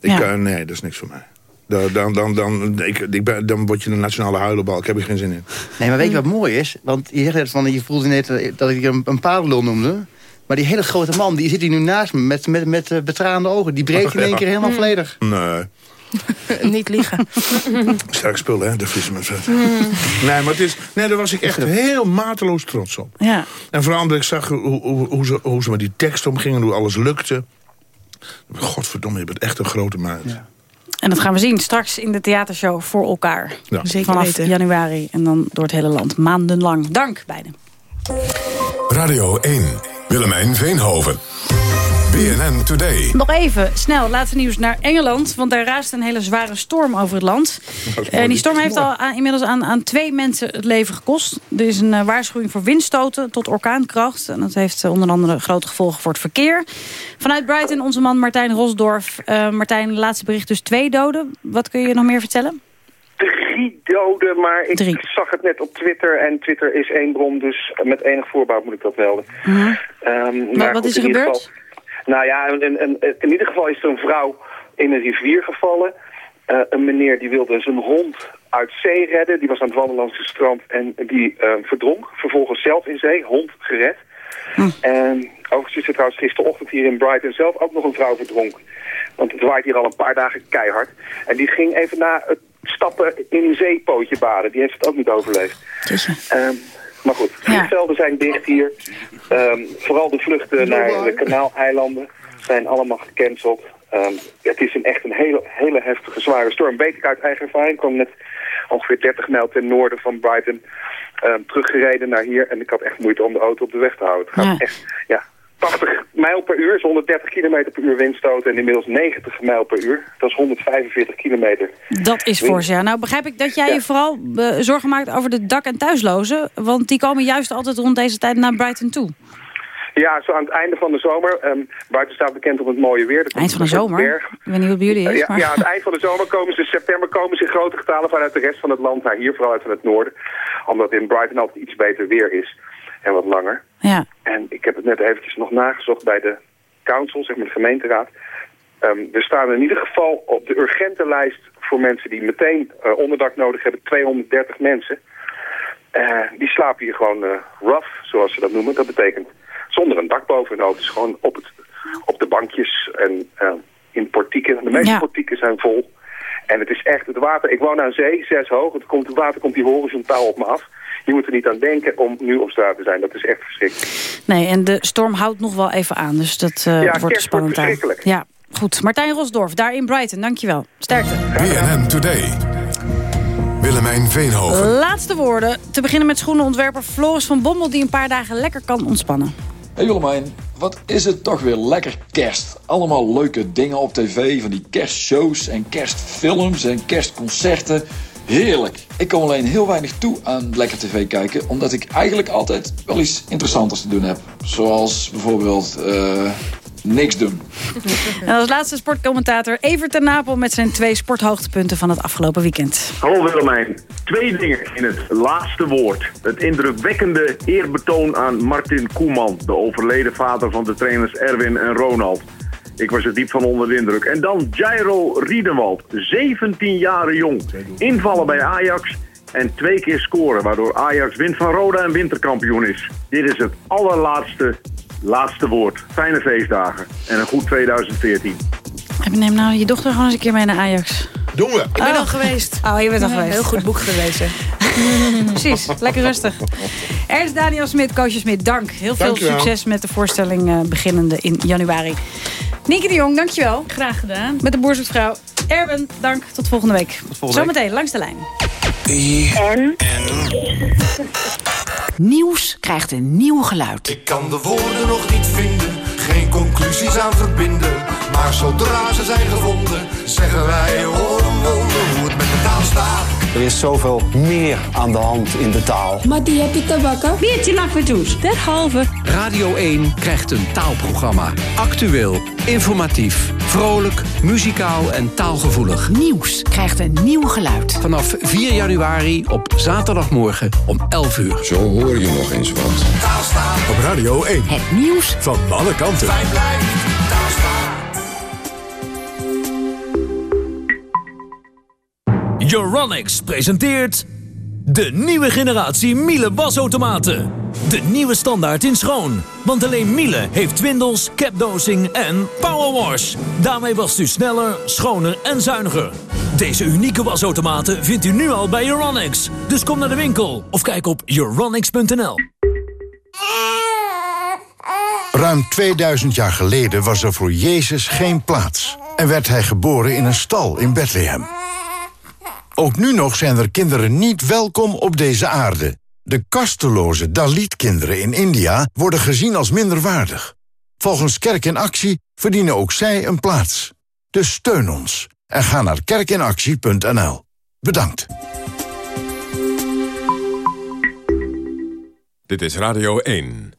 S9: Ik,
S3: Ja.
S9: eh, nee, dat is niks voor mij. Dan, dan, dan, dan, ik, ik ben, dan word je een nationale huilenbal. Ik heb er geen zin in.
S4: Nee, maar weet je wat mooi is? Want je zegt net van, je voelde net eh, dat ik je een, een paardenlul noemde. Maar die hele grote man, die zit hier nu naast me met, met, met eh, betraande ogen. Die breekt in één
S9: Ja.
S4: keer helemaal
S3: Mm.
S4: volledig.
S9: Nee.
S5: Niet liegen.
S9: Sterk spul, hè, de vissen met vet. Nee, maar het is, nee, daar was ik echt heel mateloos trots op.
S3: Ja.
S9: En vooral omdat ik zag hoe, hoe, hoe, ze, hoe ze met die tekst omgingen, hoe alles lukte. Godverdomme, je bent echt een grote meid.
S3: En dat gaan we zien straks in de theatershow voor elkaar.
S9: Ja.
S5: Zeker
S3: Vanaf
S5: weten.
S3: januari en dan door het hele land. Maandenlang. Dank beiden.
S2: Radio 1. Willemijn Veenhoven. BNN Today.
S3: Nog even, snel, laatste nieuws naar Engeland. Want daar raast een hele zware storm over het land. En die storm heeft al aan- inmiddels aan, aan twee mensen het leven gekost. Er is een eh, waarschuwing voor windstoten tot orkaankracht. En dat heeft eh, onder andere grote gevolgen voor het verkeer. Vanuit Brighton onze man Martijn Rosdorf. Eh, Martijn, laatste bericht dus twee doden. Wat kun je nog meer vertellen?
S20: drie doden, maar ik zag het net op Twitter. En Twitter is één bron, dus met enig voorbouw moet ik dat melden. Ehm, maar
S3: wat
S20: goed,
S3: is er gebeurd?
S20: Nou ja, in, in, in ieder geval is er een vrouw in een rivier gevallen. Eh, een meneer die wilde zijn hond uit zee redden. Die was aan het wandelen langs het strand en die eh, verdronk. Vervolgens zelf in zee, hond gered. En overigens is er trouwens gisterochtend hier in Brighton zelf ook nog een vrouw verdronken. Want het waait hier al een paar dagen keihard. En die ging even na het stappen in een zeepootje baden. Die heeft het ook niet overleefd. Ehm, maar goed, vliegvelden zijn dicht hier. Ehm, vooral de vluchten naar de kanaaleilanden zijn allemaal gecanceld. Ehm, het is een echt een hele, hele heftige, zware storm. Weet ik uit eigen ervaring. Ik kwam net ongeveer 30 mijl ten noorden van Brighton ehm, teruggereden naar hier. En ik had echt moeite om de auto op de weg te houden. Het gaat
S3: Ja.
S20: echt, ja, 80 mijl per uur is 130 kilometer per uur windstoten. En inmiddels 90 mijl per uur. Dat is 145 kilometer.
S3: Dat is voor ze. Nou begrijp ik dat jij je vooral eh, zorgen maakt over de dak- en thuislozen. Want die komen juist altijd rond deze tijd naar Brighton toe.
S20: Ja, zo aan het einde van de zomer. ehm buiten staat bekend om het mooie weer. Er
S3: Eind van de
S20: soort
S3: zomer.
S20: berg.
S3: Ik weet niet bij jullie is.
S20: Ja,
S3: maar...
S20: ja, aan het eind van de zomer komen ze, in september komen ze in grote getalen vanuit de rest van het land naar hier, vooral uit van het noorden. Omdat in Brighton altijd iets beter weer is en wat langer.
S3: Ja.
S20: En ik heb het net eventjes nog nagezocht bij de council, zeg maar de gemeenteraad. Ehm, we staan in ieder geval op de urgente lijst voor mensen die meteen eh, onderdak nodig hebben, 230 mensen. Eh, die slapen hier gewoon eh, rough, zoals ze dat noemen. Dat betekent zonder een dak boven hun hoofd. Dus gewoon op, het, op de bankjes en in portieken. De meeste
S3: Ja.
S20: portieken zijn vol. En het is echt het water. Ik woon aan zee, zes hoog. Het, komt, het water komt hier horizontaal op me af. Je moet er niet aan denken om nu op straat te zijn. Dat is echt verschrikkelijk.
S3: Nee, en de storm houdt nog wel even aan. Dus dat eh,
S20: Ja,
S3: wordt
S20: kerst
S3: spannend
S20: wordt verschrikkelijk.
S3: Ja, goed. Martijn Rosdorf, daar in Brighton. Dankjewel. Sterkte.
S2: BNN Today. Willemijn Veenhoven.
S3: Laatste woorden. Te beginnen met schoenenontwerper Floris van Bommel... die een paar dagen lekker kan ontspannen.
S21: Hey Willemijn, wat is het toch weer lekker kerst. Allemaal leuke dingen op tv, van die kerstshows en kerstfilms en kerstconcerten. Heerlijk. Ik kom alleen heel weinig toe aan lekker tv kijken, omdat ik eigenlijk altijd wel iets interessanters te doen heb. Zoals bijvoorbeeld eh, niks doen.
S3: En als laatste sportcommentator Evert ten Napel... met zijn twee sporthoogtepunten van het afgelopen weekend.
S22: Hallo Willemijn. Twee dingen in het laatste woord. Het indrukwekkende eerbetoon aan Martin Koeman, de overleden vader van de trainers Erwin en Ronald. Ik was er diep van onder de indruk. En dan Jairo Riedenwald, 17 jaar jong. Invallen bij Ajax en twee keer scoren, waardoor Ajax wint van Roda en winterkampioen is. Dit is het allerlaatste, laatste woord. Fijne feestdagen en een goed 2014.
S3: Neem nou je dochter gewoon eens een keer mee naar Ajax.
S9: Doen we.
S5: Ik ben al geweest.
S3: Oh, je bent al
S5: Ja,
S3: geweest.
S5: Heel goed boek gelezen.
S3: Precies, lekker rustig. Ernst Daniel Smit, Koosje Smit, dank. Heel veel
S5: Dankjewel.
S3: succes met de voorstelling eh, beginnende in januari. Nieke de Jong, dankjewel.
S6: Graag gedaan.
S3: Met de boerzoekvrouw. Erben, dank. Tot volgende week.
S6: volgende
S3: Zometeen, langs de lijn.
S23: En? Nieuws krijgt een nieuw geluid.
S24: Ik kan de woorden nog niet vinden, geen conclusies aan verbinden. Maar zodra ze zijn gevonden, zeggen wij oh wonder hoe het met de taal staat.
S25: Er is zoveel meer aan de hand in de taal.
S23: Mattia Pita Bakker. Biertje nakvertoes. Derhalve.
S26: Radio 1 krijgt een taalprogramma. Actueel, informatief, vrolijk, muzikaal en taalgevoelig.
S23: Nieuws krijgt een nieuw geluid.
S26: Vanaf 4 januari op zaterdagmorgen om 11 uur. Zo hoor je nog eens wat.
S2: Op Radio 1.
S23: Het nieuws
S2: van alle kanten.
S27: Euronics presenteert
S7: De nieuwe generatie Miele wasautomaten. De nieuwe standaard in schoon. Want alleen Miele heeft twindels, capdosing en powerwash. Daarmee wast u sneller, schoner en zuiniger. Deze unieke wasautomaten vindt u nu al bij Euronics. Dus kom naar de winkel of kijk op euronics.nl.
S28: Ruim 2000 jaar geleden was er voor Jezus geen plaats. En werd hij geboren in een stal in Bethlehem. Ook nu nog zijn er kinderen niet welkom op deze aarde. De kasteloze Dalit-kinderen in India worden gezien als minderwaardig. Volgens Kerk in Actie verdienen ook zij een plaats. Dus steun ons en ga naar kerkinactie.nl. Bedankt.
S2: Dit is Radio 1.